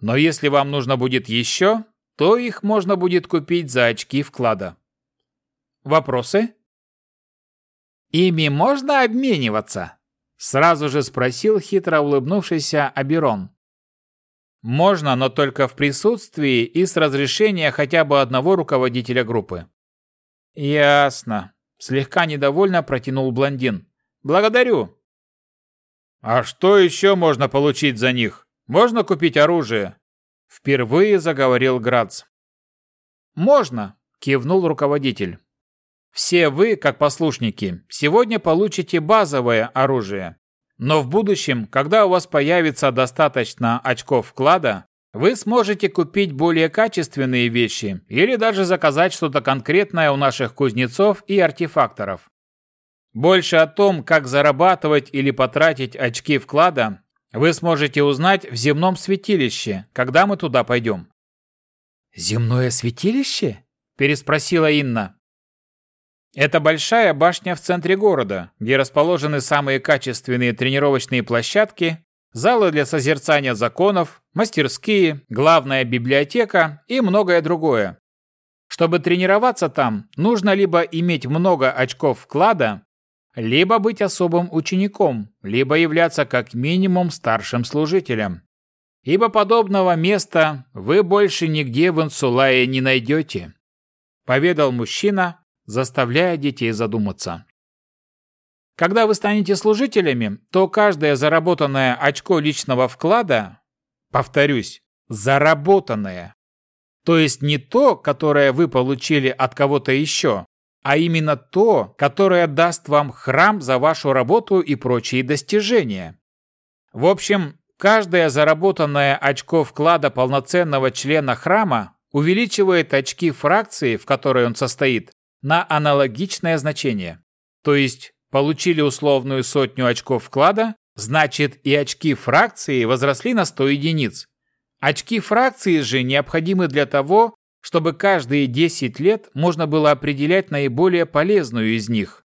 Но если вам нужно будет еще, то их можно будет купить за очки вклада. Вопросы? Ими можно обмениваться? Сразу же спросил хитро улыбнувшийся Аберон. Можно, но только в присутствии и с разрешения хотя бы одного руководителя группы. Ясно. Слегка недовольно протянул блондин. Благодарю. А что еще можно получить за них? Можно купить оружие? Впервые заговорил Грац. Можно, кивнул руководитель. Все вы, как послушники, сегодня получите базовое оружие. Но в будущем, когда у вас появится достаточно очков вклада, вы сможете купить более качественные вещи или даже заказать что-то конкретное у наших кузнецов и артефакторов. Больше о том, как зарабатывать или потратить очки вклада, вы сможете узнать в земном святилище, когда мы туда пойдем. «Земное святилище?» – переспросила Инна. Это большая башня в центре города, где расположены самые качественные тренировочные площадки, залы для созерцания законов, мастерские, главная библиотека и многое другое. Чтобы тренироваться там, нужно либо иметь много очков вклада, либо быть особым учеником, либо являться как минимум старшим служителем. Ибо подобного места вы больше нигде в Инсулае не найдете. Поведал мужчина, заставляя детей задуматься. Когда вы станете служителями, то каждое заработанное очко личного вклада, повторюсь, заработанное, то есть не то, которое вы получили от кого-то еще, а именно то, которое даст вам храм за вашу работу и прочие достижения. В общем, каждое заработанное очко вклада полноценного члена храма увеличивает очки фракции, в которой он состоит, на аналогичное значение. То есть, получили условную сотню очков вклада, значит и очки фракции возросли на 100 единиц. Очки фракции же необходимы для того, чтобы каждые 10 лет можно было определять наиболее полезную из них.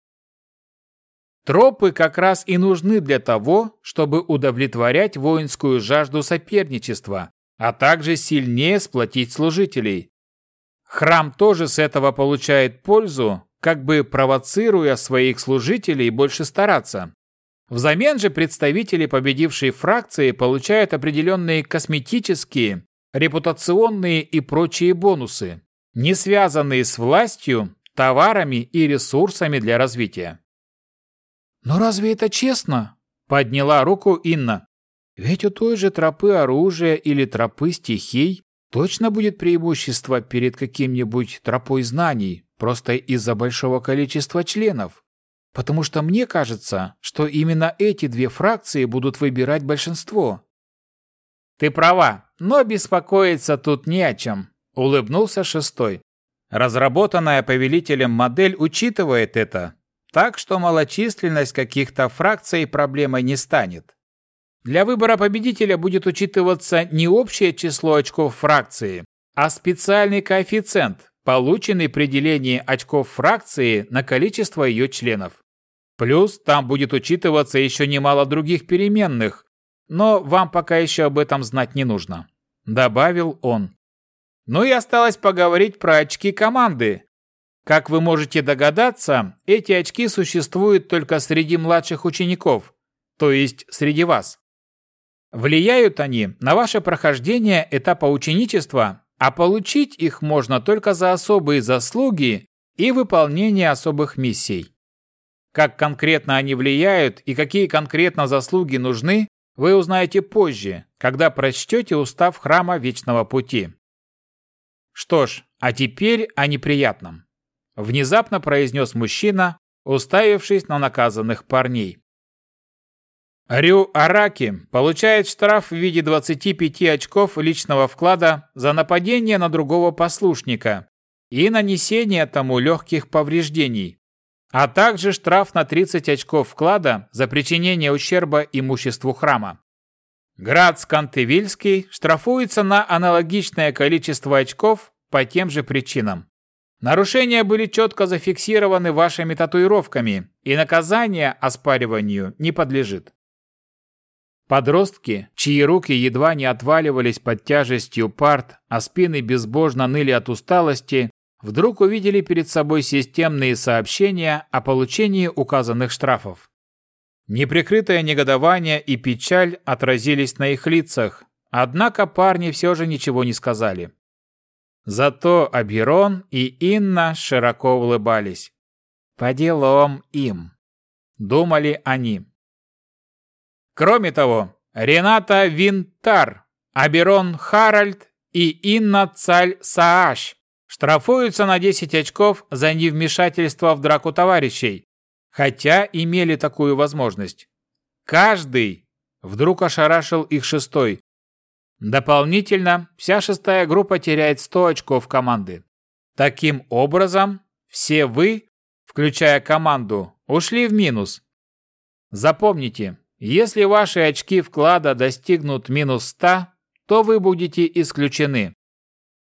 Тропы как раз и нужны для того, чтобы удовлетворять воинскую жажду соперничества, а также сильнее сплотить служителей. Храм тоже с этого получает пользу, как бы провоцируя своих служителей больше стараться. Взамен же представители победившей фракции получают определенные косметические, репутационные и прочие бонусы, не связанные с властью, товарами и ресурсами для развития. «Но разве это честно?» – подняла руку Инна. «Ведь у той же тропы оружия или тропы стихий точно будет преимущество перед каким-нибудь тропой знаний, просто из-за большого количества членов. Потому что мне кажется, что именно эти две фракции будут выбирать большинство. Ты права, но беспокоиться тут не о чем, улыбнулся шестой. Разработанная повелителем модель учитывает это, так что малочисленность каких-то фракций проблемой не станет. Для выбора победителя будет учитываться не общее число очков фракции, а специальный коэффициент, полученный при делении очков фракции на количество ее членов. Плюс там будет учитываться еще немало других переменных, но вам пока еще об этом знать не нужно», — добавил он. Ну и осталось поговорить про очки команды. Как вы можете догадаться, эти очки существуют только среди младших учеников, то есть среди вас. Влияют они на ваше прохождение этапа ученичества, а получить их можно только за особые заслуги и выполнение особых миссий. Как конкретно они влияют и какие конкретно заслуги нужны, вы узнаете позже, когда прочтете устав Храма Вечного Пути. Что ж, а теперь о неприятном. Внезапно произнес мужчина, уставившись на наказанных парней. Рю Араки получает штраф в виде 25 очков личного вклада за нападение на другого послушника и нанесение тому легких повреждений, а также штраф на 30 очков вклада за причинение ущерба имуществу храма. Град Скантевильский штрафуется на аналогичное количество очков по тем же причинам. Нарушения были четко зафиксированы вашими татуировками, и наказание оспариванию не подлежит. Подростки, чьи руки едва не отваливались под тяжестью парт, а спины безбожно ныли от усталости, вдруг увидели перед собой системные сообщения о получении указанных штрафов. Неприкрытое негодование и печаль отразились на их лицах, однако парни все же ничего не сказали. Зато Абирон и Инна широко улыбались. «По делам им», — думали они. Кроме того, Рената Винтар, Аберон Харальд и Инна Цаль Сааш Штрафуются на 10 очков за невмешательство в драку товарищей, хотя имели такую возможность. Каждый вдруг ошарашил их шестой. Дополнительно, вся шестая группа теряет 100 очков команды. Таким образом, все вы, включая команду, ушли в минус. Запомните, если ваши очки вклада достигнут минус 100, то вы будете исключены.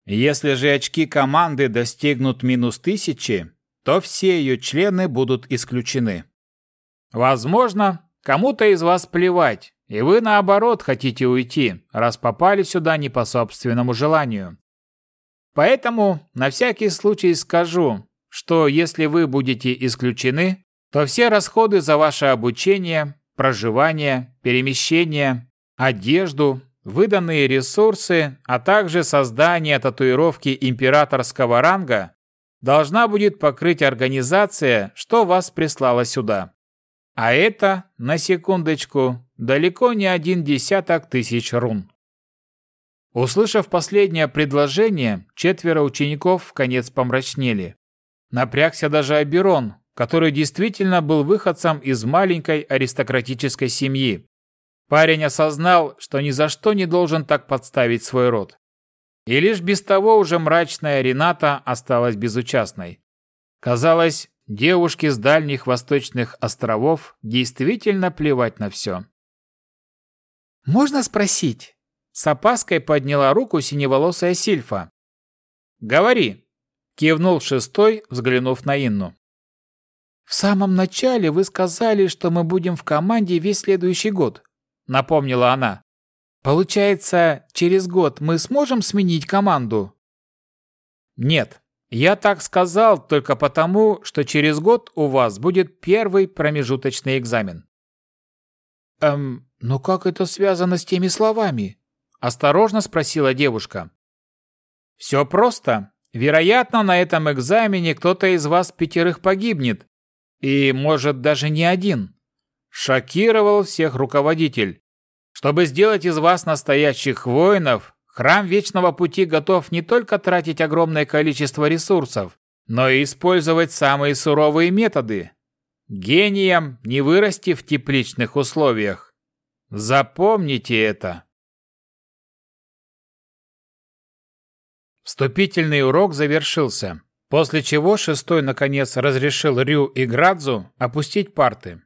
Если же очки команды достигнут минус тысячи, то все ее члены будут исключены. Возможно, кому-то из вас плевать, и вы наоборот хотите уйти, раз попали сюда не по собственному желанию. Поэтому на всякий случай скажу, что если вы будете исключены, то все расходы за ваше обучение, проживание, перемещение, одежду, выданные ресурсы, а также создание татуировки императорского ранга должна будет покрыть организация, что вас прислала сюда. А это, на секундочку, далеко не один десяток тысяч рун. Услышав последнее предложение, четверо учеников в конец помрачнели. Напрягся даже Аберон, который действительно был выходцем из маленькой аристократической семьи. Парень осознал, что ни за что не должен так подставить свой род. И лишь без того уже мрачная Рената осталась безучастной. Казалось, девушке с дальних восточных островов действительно плевать на все. «Можно спросить?» С опаской подняла руку синеволосая Сильфа. «Говори», — кивнул шестой, взглянув на Инну. «В самом начале вы сказали, что мы будем в команде весь следующий год», — напомнила она. «Получается, через год мы сможем сменить команду?» «Нет, я так сказал только потому, что через год у вас будет первый промежуточный экзамен». «Эм, но как это связано с теми словами?» – осторожно спросила девушка. «Все просто. Вероятно, на этом экзамене кто-то из вас пятерых погибнет. И, может, даже не один. Шокировал всех руководитель. Чтобы сделать из вас настоящих воинов, Храм Вечного Пути готов не только тратить огромное количество ресурсов, но и использовать самые суровые методы. Гением не вырасти в тепличных условиях. Запомните это. Вступительный урок завершился, после чего шестой наконец разрешил Рю и Градзу опустить парты.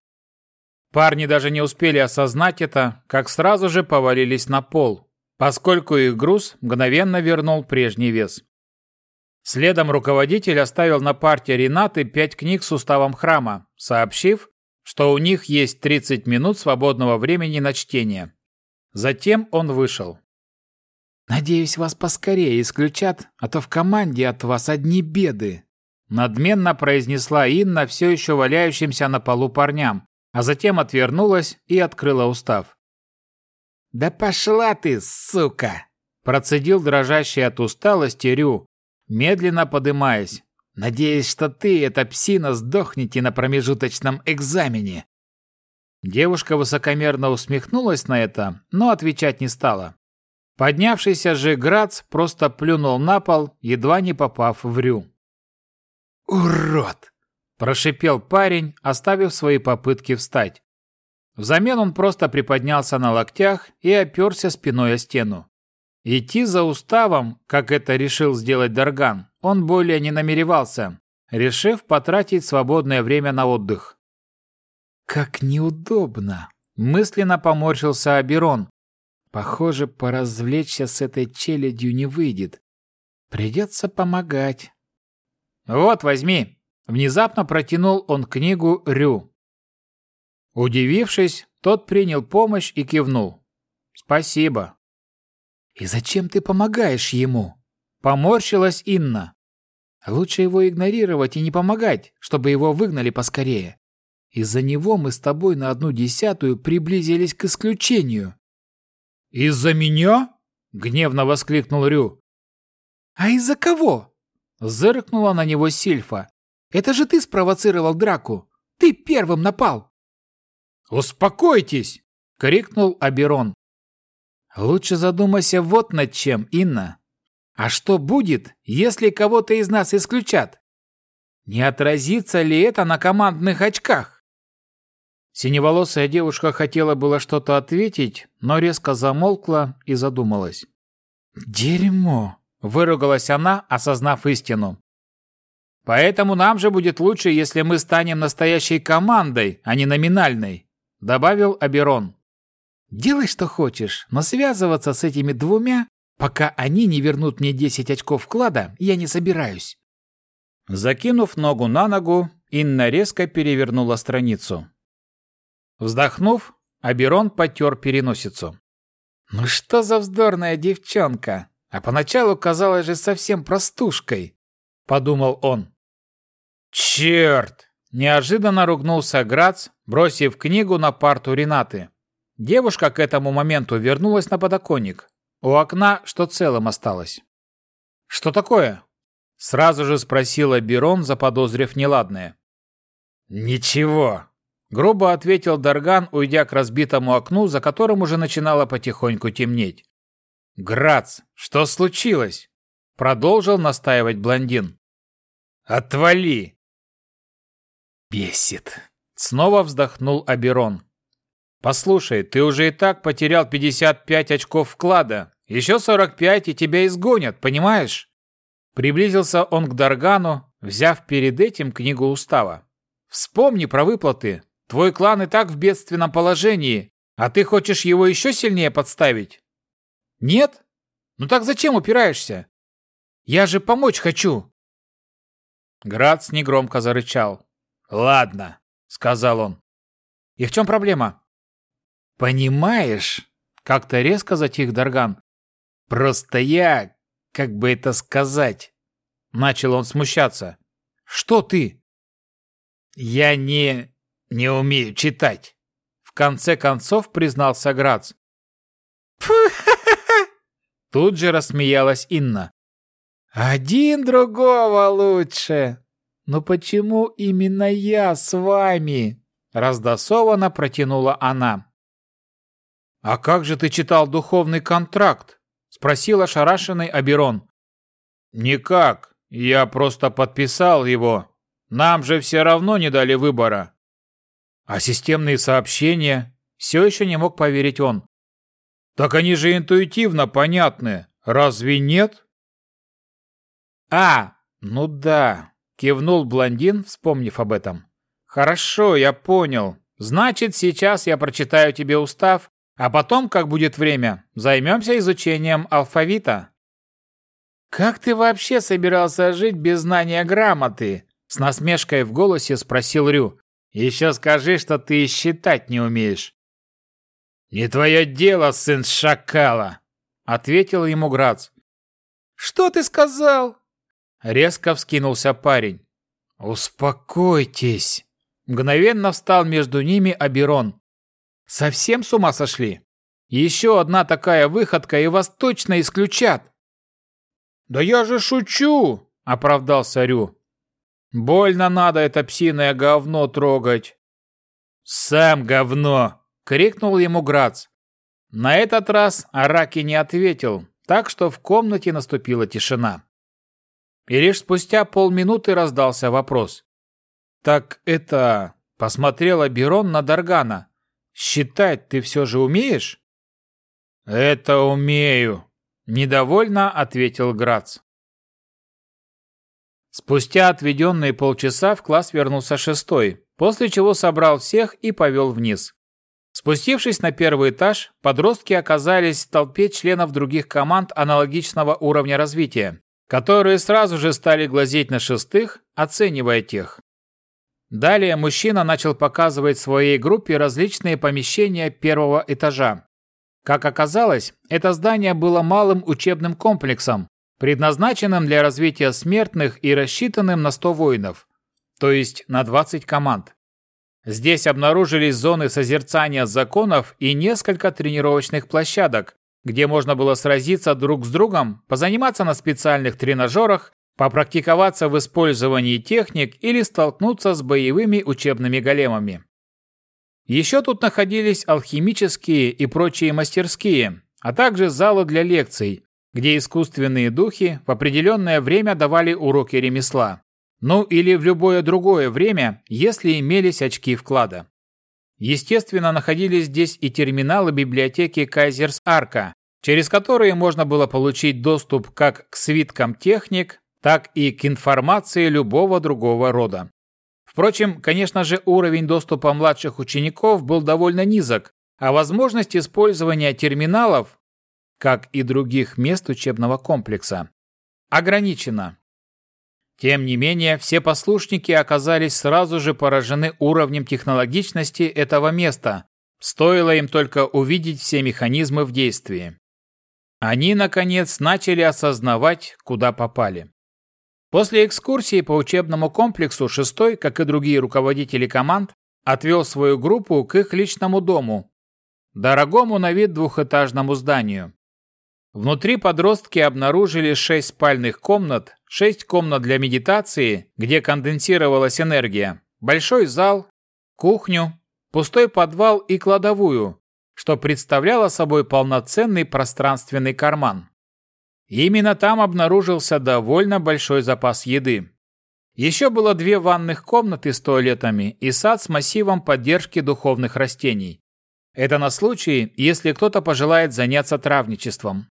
Парни даже не успели осознать это, как сразу же повалились на пол, поскольку их груз мгновенно вернул прежний вес. Следом руководитель оставил на парте Ренаты пять книг с уставом храма, сообщив, что у них есть 30 минут свободного времени на чтение. Затем он вышел. «Надеюсь, вас поскорее исключат, а то в команде от вас одни беды», надменно произнесла Инна все еще валяющимся на полу парням, а затем отвернулась и открыла устав. «Да пошла ты, сука!» Процедил дрожащий от усталости Рю, медленно подымаясь. «Надеюсь, что ты, эта псина, сдохнете на промежуточном экзамене!» Девушка высокомерно усмехнулась на это, но отвечать не стала. Поднявшийся же Грац просто плюнул на пол, едва не попав в Рю. «Урод!» – прошипел парень, оставив свои попытки встать. Взамен он просто приподнялся на локтях и оперся спиной о стену. Идти за уставом, как это решил сделать Дарган, он более не намеревался, решив потратить свободное время на отдых. «Как неудобно!» – мысленно поморщился Аберон. «Похоже, поразвлечься с этой челядью не выйдет. Придется помогать». «Вот, возьми!» – внезапно протянул он книгу Рю. Удивившись, тот принял помощь и кивнул. «Спасибо». «И зачем ты помогаешь ему?» Поморщилась Инна. «Лучше его игнорировать и не помогать, чтобы его выгнали поскорее. Из-за него мы с тобой на одну десятую приблизились к исключению». «Из-за меня?» — гневно воскликнул Рю. «А из-за кого?» — зыркнула на него Сильфа. «Это же ты спровоцировал драку! Ты первым напал!» «Успокойтесь!» — крикнул Аберон. «Лучше задумайся вот над чем, Инна. А что будет, если кого-то из нас исключат? Не отразится ли это на командных очках?» Синеволосая девушка хотела было что-то ответить, но резко замолкла и задумалась. «Дерьмо!» – выругалась она, осознав истину. «Поэтому нам же будет лучше, если мы станем настоящей командой, а не номинальной», добавил Аберон. «Делай, что хочешь, но связываться с этими двумя, пока они не вернут мне 10 очков вклада, я не собираюсь». Закинув ногу на ногу, Инна резко перевернула страницу. Вздохнув, Аберон потер переносицу. «Ну что за вздорная девчонка? А поначалу казалась же совсем простушкой», — подумал он. «Черт!» Неожиданно ругнулся Грац, бросив книгу на парту Ренаты. Девушка к этому моменту вернулась на подоконник. У окна что целым осталось. «Что такое?» Сразу же спросила Берон, заподозрив неладное. «Ничего», — грубо ответил Дарган, уйдя к разбитому окну, за которым уже начинало потихоньку темнеть. «Грац, что случилось?» — продолжил настаивать блондин. Отвали!» «Бесит!» Снова вздохнул Аберон. «Послушай, ты уже и так потерял 55 очков вклада. Еще 45, и тебя изгонят, понимаешь?» Приблизился он к Даргану, взяв перед этим книгу устава. «Вспомни про выплаты. Твой клан и так в бедственном положении, а ты хочешь его еще сильнее подставить?» «Нет? Ну так зачем упираешься? Я же помочь хочу!» Грац негромко зарычал. «Ладно», — сказал он. «И в чем проблема?» «Понимаешь?» — как-то резко затих Дарган. «Просто я, как бы это сказать?» Начал он смущаться. «Что ты?» «Я не... не умею читать», — в конце концов признался Грац. Тут же рассмеялась Инна. «Один другого лучше! Но почему именно я с вами?» Раздосованно протянула она. «А как же ты читал духовный контракт?» Спросил ошарашенный Аберон. «Никак. Я просто подписал его. Нам же все равно не дали выбора». «А системные сообщения?» Все еще не мог поверить он. «Так они же интуитивно понятны. Разве нет?» «А, ну да», – кивнул блондин, вспомнив об этом. «Хорошо, я понял. Значит, сейчас я прочитаю тебе устав, а потом, как будет время, займемся изучением алфавита». «Как ты вообще собирался жить без знания грамоты?» С насмешкой в голосе спросил Рю. «Еще скажи, что ты считать не умеешь». «Не твое дело, сын шакала!» Ответил ему Грац. «Что ты сказал?» Резко вскинулся парень. «Успокойтесь!» Мгновенно встал между ними Аберон. «Совсем с ума сошли? Еще одна такая выходка, и вас точно исключат!» «Да я же шучу!» – оправдался Рю. «Больно надо это псиное говно трогать!» «Сам говно!» – крикнул ему Грац. На этот раз Араки не ответил, так что в комнате наступила тишина. И лишь спустя полминуты раздался вопрос. «Так это...» – посмотрела Берон на Даргана. «Считать ты все же умеешь?» «Это умею», – недовольно ответил Грац. Спустя отведенные полчаса в класс вернулся шестой, после чего собрал всех и повел вниз. Спустившись на первый этаж, подростки оказались в толпе членов других команд аналогичного уровня развития которые сразу же стали глазеть на шестых, оценивая тех. Далее мужчина начал показывать своей группе различные помещения первого этажа. Как оказалось, это здание было малым учебным комплексом, предназначенным для развития смертных и рассчитанным на 100 воинов, то есть на 20 команд. Здесь обнаружились зоны созерцания законов и несколько тренировочных площадок, где можно было сразиться друг с другом, позаниматься на специальных тренажерах, попрактиковаться в использовании техник или столкнуться с боевыми учебными големами. Еще тут находились алхимические и прочие мастерские, а также залы для лекций, где искусственные духи в определенное время давали уроки ремесла. Ну или в любое другое время, если имелись очки вклада. Естественно, находились здесь и терминалы библиотеки Кайзерс Арка, через которые можно было получить доступ как к свиткам техник, так и к информации любого другого рода. Впрочем, конечно же, уровень доступа младших учеников был довольно низок, а возможность использования терминалов, как и других мест учебного комплекса, ограничена. Тем не менее, все послушники оказались сразу же поражены уровнем технологичности этого места, стоило им только увидеть все механизмы в действии. Они, наконец, начали осознавать, куда попали. После экскурсии по учебному комплексу шестой, как и другие руководители команд, отвел свою группу к их личному дому, дорогому на вид двухэтажному зданию. Внутри подростки обнаружили шесть спальных комнат, шесть комнат для медитации, где конденсировалась энергия, большой зал, кухню, пустой подвал и кладовую, что представляло собой полноценный пространственный карман. Именно там обнаружился довольно большой запас еды. Еще было две ванных комнаты с туалетами и сад с массивом поддержки духовных растений. Это на случай, если кто-то пожелает заняться травничеством.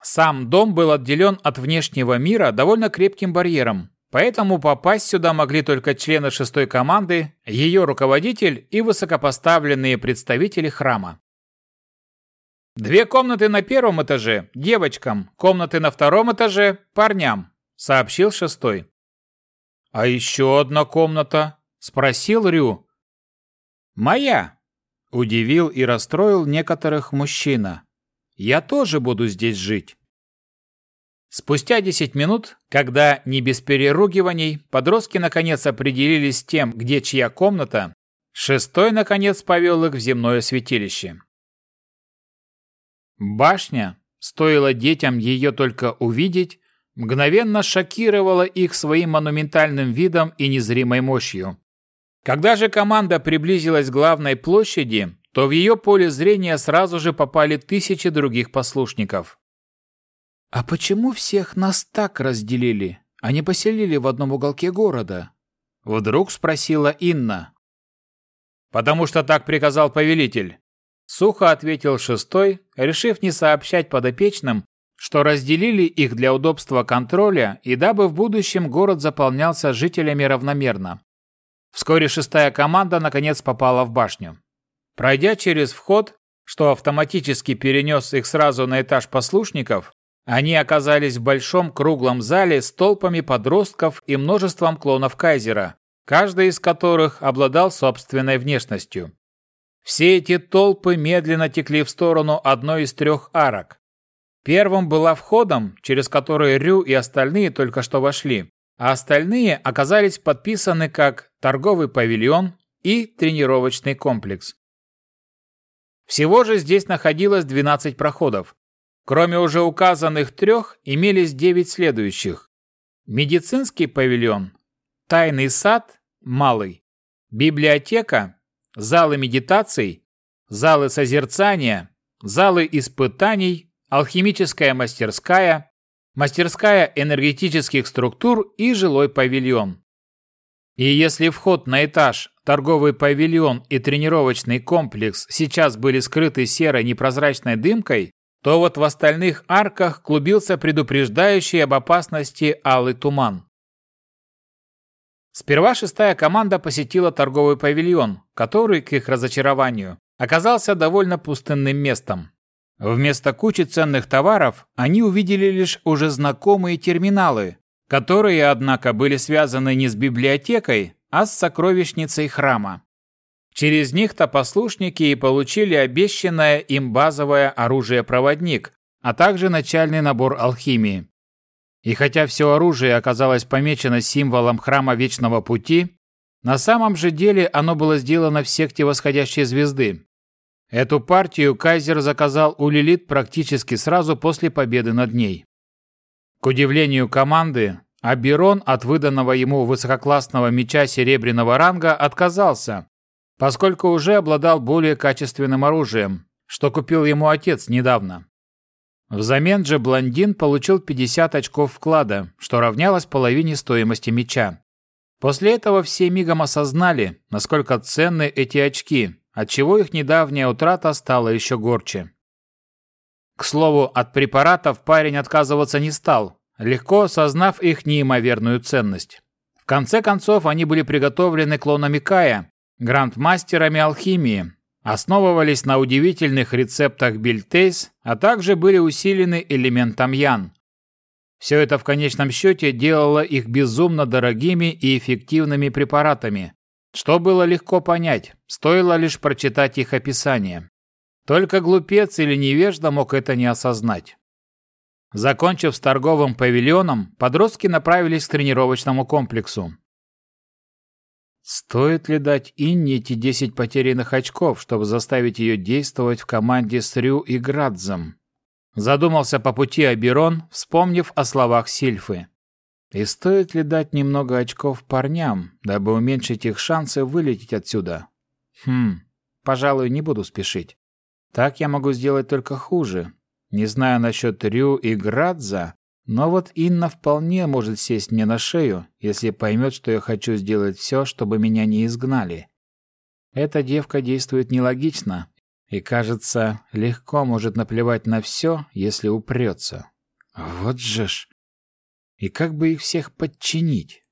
Сам дом был отделен от внешнего мира довольно крепким барьером, поэтому попасть сюда могли только члены шестой команды, ее руководитель и высокопоставленные представители храма. «Две комнаты на первом этаже – девочкам, комнаты на втором этаже – парням», – сообщил шестой. «А еще одна комната?» – спросил Рю. «Моя», – удивил и расстроил некоторых мужчина. «Я тоже буду здесь жить». Спустя 10 минут, когда не без переругиваний, подростки наконец определились с тем, где чья комната, шестой наконец повел их в земное святилище. Башня, стоило детям ее только увидеть, мгновенно шокировала их своим монументальным видом и незримой мощью. Когда же команда приблизилась к главной площади, то в ее поле зрения сразу же попали тысячи других послушников. «А почему всех нас так разделили, а не поселили в одном уголке города?» Вдруг спросила Инна. «Потому что так приказал повелитель», — сухо ответил шестой, решив не сообщать подопечным, что разделили их для удобства контроля и дабы в будущем город заполнялся жителями равномерно. Вскоре шестая команда наконец попала в башню. Пройдя через вход, что автоматически перенес их сразу на этаж послушников, они оказались в большом круглом зале с толпами подростков и множеством клонов Кайзера, каждый из которых обладал собственной внешностью. Все эти толпы медленно текли в сторону одной из трех арок, Первым была входом, через который Рю и остальные только что вошли, а остальные оказались подписаны как торговый павильон и тренировочный комплекс. Всего же здесь находилось 12 проходов. Кроме уже указанных трех, имелись 9 следующих. Медицинский павильон, тайный сад, малый, библиотека, залы медитаций, залы созерцания, залы испытаний, алхимическая мастерская, мастерская энергетических структур и жилой павильон. И если вход на этаж, торговый павильон и тренировочный комплекс сейчас были скрыты серой непрозрачной дымкой, то вот в остальных арках клубился предупреждающий об опасности алый туман. Сперва шестая команда посетила торговый павильон, который, к их разочарованию, оказался довольно пустынным местом. Вместо кучи ценных товаров они увидели лишь уже знакомые терминалы, которые, однако, были связаны не с библиотекой, а с сокровищницей храма. Через них-то послушники и получили обещанное им базовое оружие-проводник, а также начальный набор алхимии. И хотя все оружие оказалось помечено символом храма Вечного Пути, на самом же деле оно было сделано в секте восходящей звезды, Эту партию Кайзер заказал у Лилит практически сразу после победы над ней. К удивлению команды, Аберон от выданного ему высококлассного меча серебряного ранга отказался, поскольку уже обладал более качественным оружием, что купил ему отец недавно. Взамен же блондин получил 50 очков вклада, что равнялось половине стоимости меча. После этого все мигом осознали, насколько ценны эти очки, отчего их недавняя утрата стала еще горче. К слову, от препаратов парень отказываться не стал, легко осознав их неимоверную ценность. В конце концов, они были приготовлены клонами Кая, грандмастерами алхимии, основывались на удивительных рецептах Бильтейс, а также были усилены элементом Ян. Все это в конечном счете делало их безумно дорогими и эффективными препаратами, что было легко понять, стоило лишь прочитать их описание. Только глупец или невежда мог это не осознать. Закончив с торговым павильоном, подростки направились к тренировочному комплексу. Стоит ли дать Инне эти 10 потерянных очков, чтобы заставить ее действовать в команде с Рю и Градзом? Задумался по пути Аберон, вспомнив о словах Сильфы. И стоит ли дать немного очков парням, дабы уменьшить их шансы вылететь отсюда? Хм, пожалуй, не буду спешить. Так я могу сделать только хуже. Не знаю насчет Рю и Градза, Но вот Инна вполне может сесть мне на шею, если поймет, что я хочу сделать все, чтобы меня не изгнали. Эта девка действует нелогично и, кажется, легко может наплевать на все, если упрется. Вот же ж! И как бы их всех подчинить?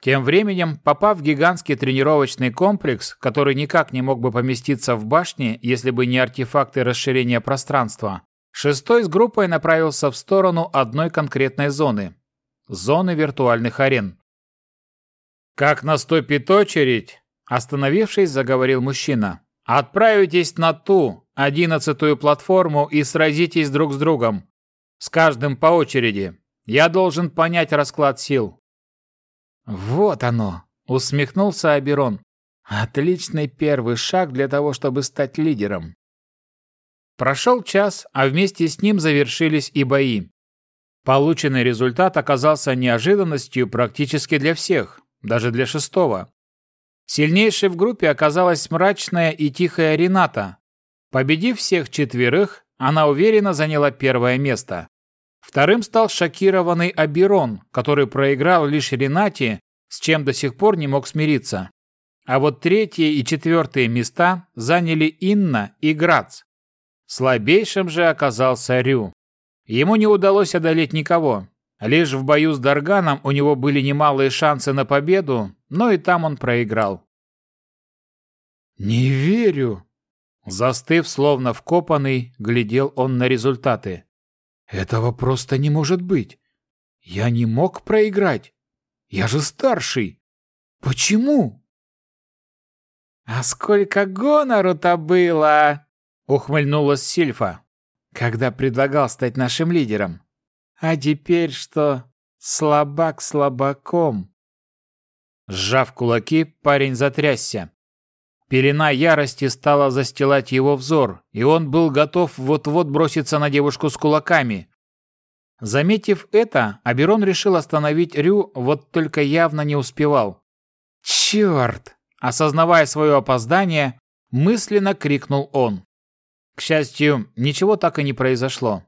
Тем временем, попав в гигантский тренировочный комплекс, который никак не мог бы поместиться в башне, если бы не артефакты расширения пространства, шестой с группой направился в сторону одной конкретной зоны – зоны виртуальных арен. «Как наступит очередь?» – остановившись, заговорил мужчина. «Отправитесь на ту, одиннадцатую платформу и сразитесь друг с другом. С каждым по очереди. Я должен понять расклад сил. «Вот оно!» — усмехнулся Аберон. «Отличный первый шаг для того, чтобы стать лидером». Прошел час, а вместе с ним завершились и бои. Полученный результат оказался неожиданностью практически для всех, даже для шестого. Сильнейшей в группе оказалась мрачная и тихая Рената. Победив всех четверых, она уверенно заняла первое место. Вторым стал шокированный Аберон, который проиграл лишь Ренате, с чем до сих пор не мог смириться. А вот третье и четвертые места заняли Инна и Грац. Слабейшим же оказался Рю. Ему не удалось одолеть никого. Лишь в бою с Дарганом у него были немалые шансы на победу, но и там он проиграл. «Не верю!» Застыв, словно вкопанный, глядел он на результаты. Этого просто не может быть. Я не мог проиграть. Я же старший. Почему? А сколько гонору-то было, ухмыльнулась Сильфа, когда предлагал стать нашим лидером. А теперь что? Слабак слабаком. Сжав кулаки, парень затрясся. Пелена ярости стала застилать его взор, и он был готов вот-вот броситься на девушку с кулаками. Заметив это, Аберон решил остановить Рю, вот только явно не успевал. «Черт!» Осознавая свое опоздание, мысленно крикнул он. К счастью, ничего так и не произошло.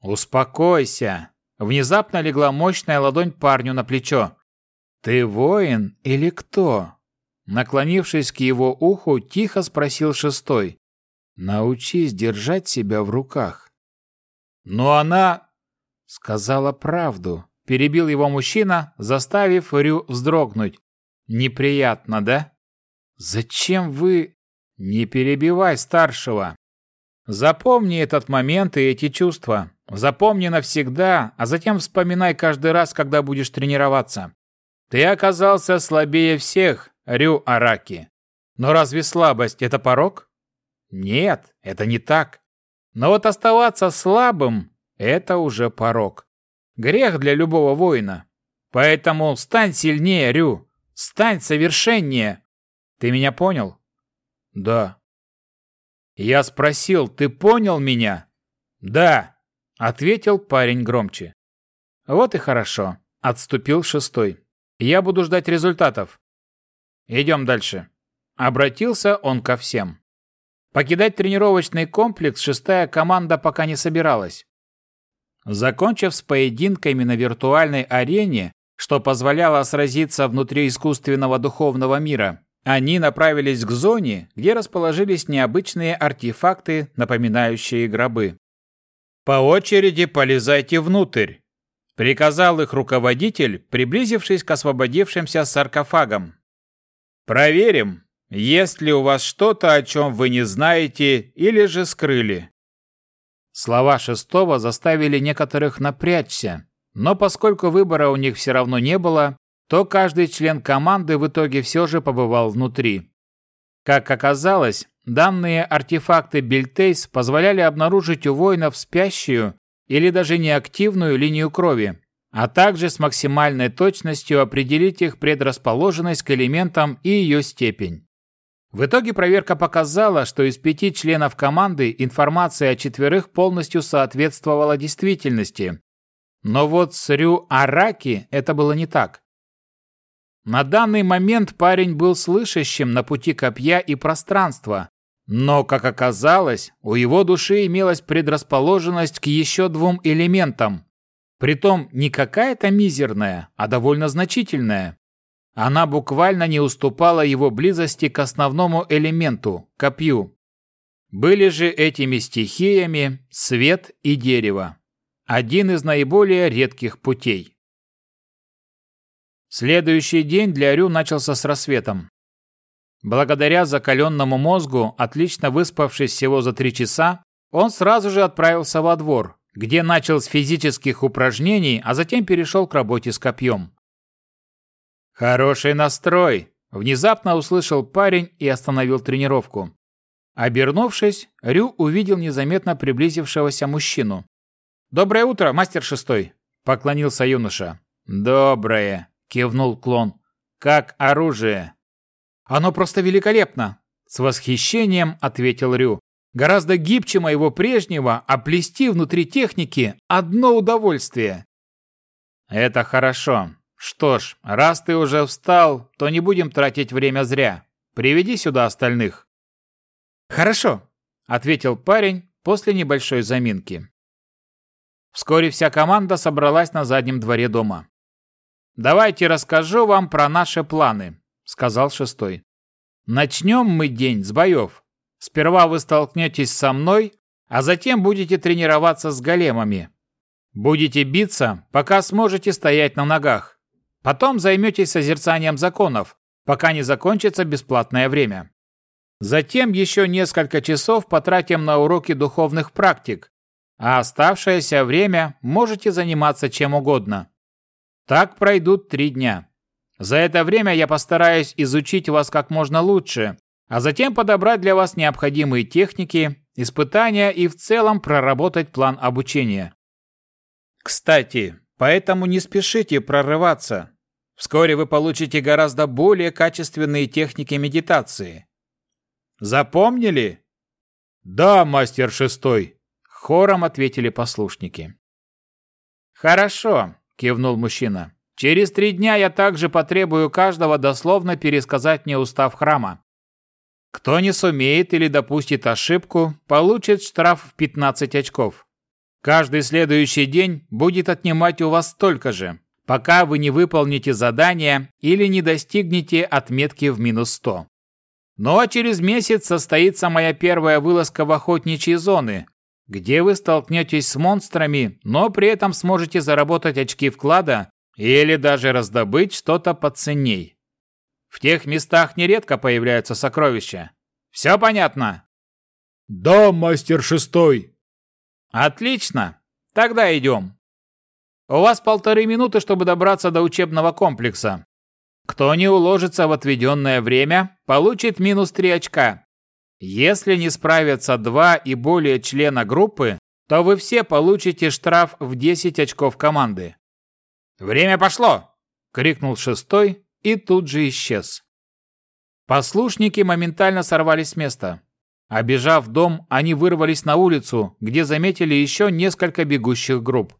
«Успокойся!» Внезапно легла мощная ладонь парню на плечо. «Ты воин или кто?» Наклонившись к его уху, тихо спросил шестой. «Научись держать себя в руках». «Но она...» «Сказала правду», — перебил его мужчина, заставив Рю вздрогнуть. «Неприятно, да?» «Зачем вы...» «Не перебивай старшего. Запомни этот момент и эти чувства. Запомни навсегда, а затем вспоминай каждый раз, когда будешь тренироваться. Ты оказался слабее всех, Рю Араки. Но разве слабость – это порог? Нет, это не так. Но вот оставаться слабым – это уже порог. Грех для любого воина. Поэтому стань сильнее, Рю. Стань совершеннее. Ты меня понял? Да. Я спросил, ты понял меня? Да, ответил парень громче. Вот и хорошо, отступил шестой. Я буду ждать результатов. Идем дальше. Обратился он ко всем. Покидать тренировочный комплекс шестая команда пока не собиралась. Закончив с поединками на виртуальной арене, что позволяло сразиться внутри искусственного духовного мира, они направились к зоне, где расположились необычные артефакты, напоминающие гробы. «По очереди полезайте внутрь», — приказал их руководитель, приблизившись к освободившимся саркофагам. Проверим, есть ли у вас что-то, о чем вы не знаете или же скрыли. Слова шестого заставили некоторых напрячься, но поскольку выбора у них все равно не было, то каждый член команды в итоге все же побывал внутри. Как оказалось, данные артефакты Бильтейс позволяли обнаружить у воинов спящую или даже неактивную линию крови, а также с максимальной точностью определить их предрасположенность к элементам и ее степень. В итоге проверка показала, что из пяти членов команды информация о четверых полностью соответствовала действительности. Но вот с Рю Араки это было не так. На данный момент парень был слышащим на пути копья и пространства, Но, как оказалось, у его души имелась предрасположенность к еще двум элементам. Притом не какая-то мизерная, а довольно значительная. Она буквально не уступала его близости к основному элементу – копью. Были же этими стихиями свет и дерево. Один из наиболее редких путей. Следующий день для Рю начался с рассветом. Благодаря закаленному мозгу, отлично выспавшись всего за три часа, он сразу же отправился во двор, где начал с физических упражнений, а затем перешел к работе с копьем. «Хороший настрой!» – внезапно услышал парень и остановил тренировку. Обернувшись, Рю увидел незаметно приблизившегося мужчину. «Доброе утро, мастер шестой!» – поклонился юноша. «Доброе!» – кивнул клон. «Как оружие?» «Оно просто великолепно!» – с восхищением ответил Рю. «Гораздо гибче моего прежнего, а плести внутри техники – одно удовольствие!» «Это хорошо. Что ж, раз ты уже встал, то не будем тратить время зря. Приведи сюда остальных». «Хорошо», — ответил парень после небольшой заминки. Вскоре вся команда собралась на заднем дворе дома. «Давайте расскажу вам про наши планы», — сказал шестой. «Начнем мы день с боев. Сперва вы столкнетесь со мной, а затем будете тренироваться с големами. Будете биться, пока сможете стоять на ногах. Потом займетесь созерцанием законов, пока не закончится бесплатное время. Затем еще несколько часов потратим на уроки духовных практик, а оставшееся время можете заниматься чем угодно. Так пройдут три дня. За это время я постараюсь изучить вас как можно лучше, а затем подобрать для вас необходимые техники, испытания и в целом проработать план обучения. Кстати, поэтому не спешите прорываться. Вскоре вы получите гораздо более качественные техники медитации. Запомнили? Да, мастер шестой, хором ответили послушники. Хорошо, кивнул мужчина. Через три дня я также потребую каждого дословно пересказать мне устав храма. Кто не сумеет или допустит ошибку, получит штраф в 15 очков. Каждый следующий день будет отнимать у вас столько же, пока вы не выполните задание или не достигнете отметки в минус 100. Ну а через месяц состоится моя первая вылазка в охотничьи зоны, где вы столкнетесь с монстрами, но при этом сможете заработать очки вклада или даже раздобыть что-то поценней. В тех местах нередко появляются сокровища. Все понятно? Да, мастер шестой. Отлично. Тогда идем. У вас полторы минуты, чтобы добраться до учебного комплекса. Кто не уложится в отведенное время, получит минус 3 очка. Если не справятся два и более члена группы, то вы все получите штраф в 10 очков команды. «Время пошло!» – крикнул шестой и тут же исчез. Послушники моментально сорвались с места. Обежав дом, они вырвались на улицу, где заметили еще несколько бегущих групп.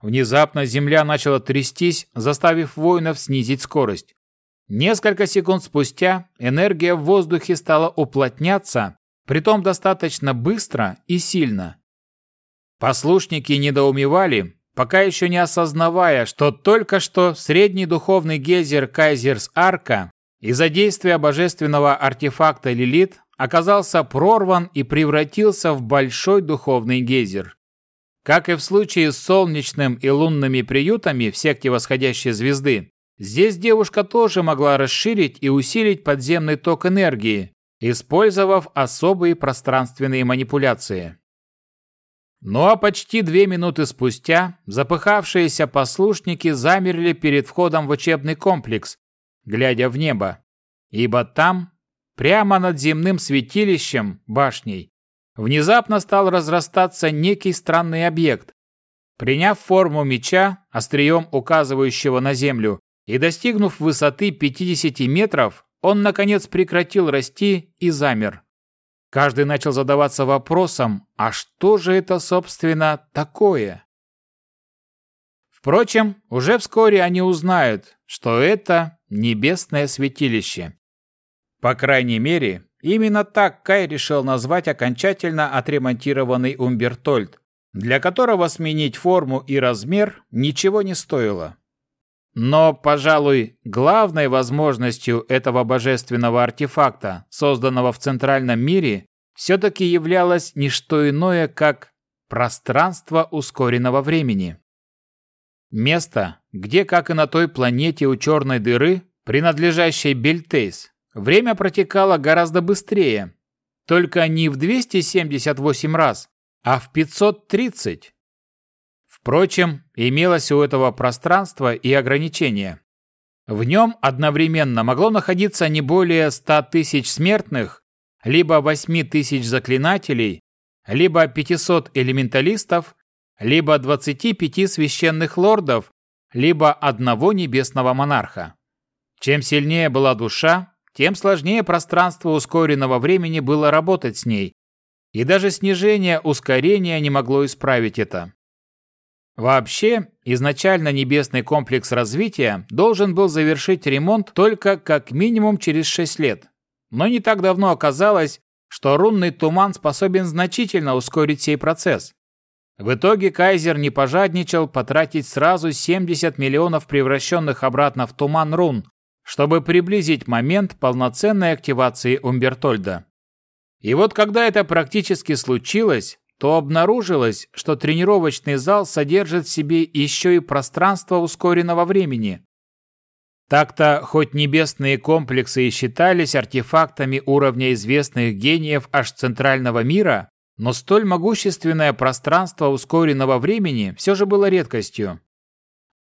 Внезапно земля начала трястись, заставив воинов снизить скорость. Несколько секунд спустя энергия в воздухе стала уплотняться, притом достаточно быстро и сильно. Послушники недоумевали, пока еще не осознавая, что только что средний духовный гейзер Кайзерс Арка из-за действия божественного артефакта Лилит оказался прорван и превратился в большой духовный гейзер. Как и в случае с солнечным и лунными приютами в секте восходящей звезды, здесь девушка тоже могла расширить и усилить подземный ток энергии, использовав особые пространственные манипуляции. Ну а почти две минуты спустя запыхавшиеся послушники замерли перед входом в учебный комплекс, глядя в небо, ибо там, прямо над земным святилищем, башней, внезапно стал разрастаться некий странный объект. Приняв форму меча, острием указывающего на землю, и достигнув высоты 50 метров, он, наконец, прекратил расти и замер. Каждый начал задаваться вопросом, а что же это, собственно, такое? Впрочем, уже вскоре они узнают, что это небесное святилище. По крайней мере, Именно так Кай решил назвать окончательно отремонтированный Умбертольд, для которого сменить форму и размер ничего не стоило. Но, пожалуй, главной возможностью этого божественного артефакта, созданного в центральном мире, все-таки являлось не что иное, как пространство ускоренного времени. Место, где, как и на той планете у черной дыры, принадлежащей Бельтейс, время протекало гораздо быстрее, только не в 278 раз, а в 530. Впрочем, имелось у этого пространства и ограничение. В нем одновременно могло находиться не более 100 тысяч смертных, либо 8 тысяч заклинателей, либо 500 элементалистов, либо 25 священных лордов, либо одного небесного монарха. Чем сильнее была душа, тем сложнее пространство ускоренного времени было работать с ней, и даже снижение ускорения не могло исправить это. Вообще, изначально небесный комплекс развития должен был завершить ремонт только как минимум через 6 лет. Но не так давно оказалось, что рунный туман способен значительно ускорить сей процесс. В итоге Кайзер не пожадничал потратить сразу 70 миллионов превращенных обратно в туман рун, чтобы приблизить момент полноценной активации Умбертольда. И вот когда это практически случилось, то обнаружилось, что тренировочный зал содержит в себе еще и пространство ускоренного времени. Так-то, хоть небесные комплексы и считались артефактами уровня известных гениев аж центрального мира, но столь могущественное пространство ускоренного времени все же было редкостью.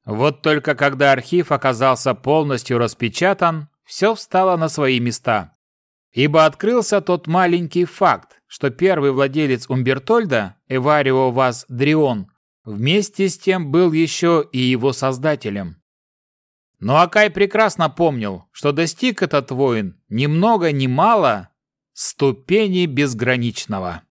Вот только когда архив оказался полностью распечатан, все встало на свои места. Ибо открылся тот маленький факт, что первый владелец Умбертольда, Эварио Ваз Дрион, вместе с тем был еще и его создателем. Но Акай прекрасно помнил, что достиг этот воин ни много ни мало ступени безграничного.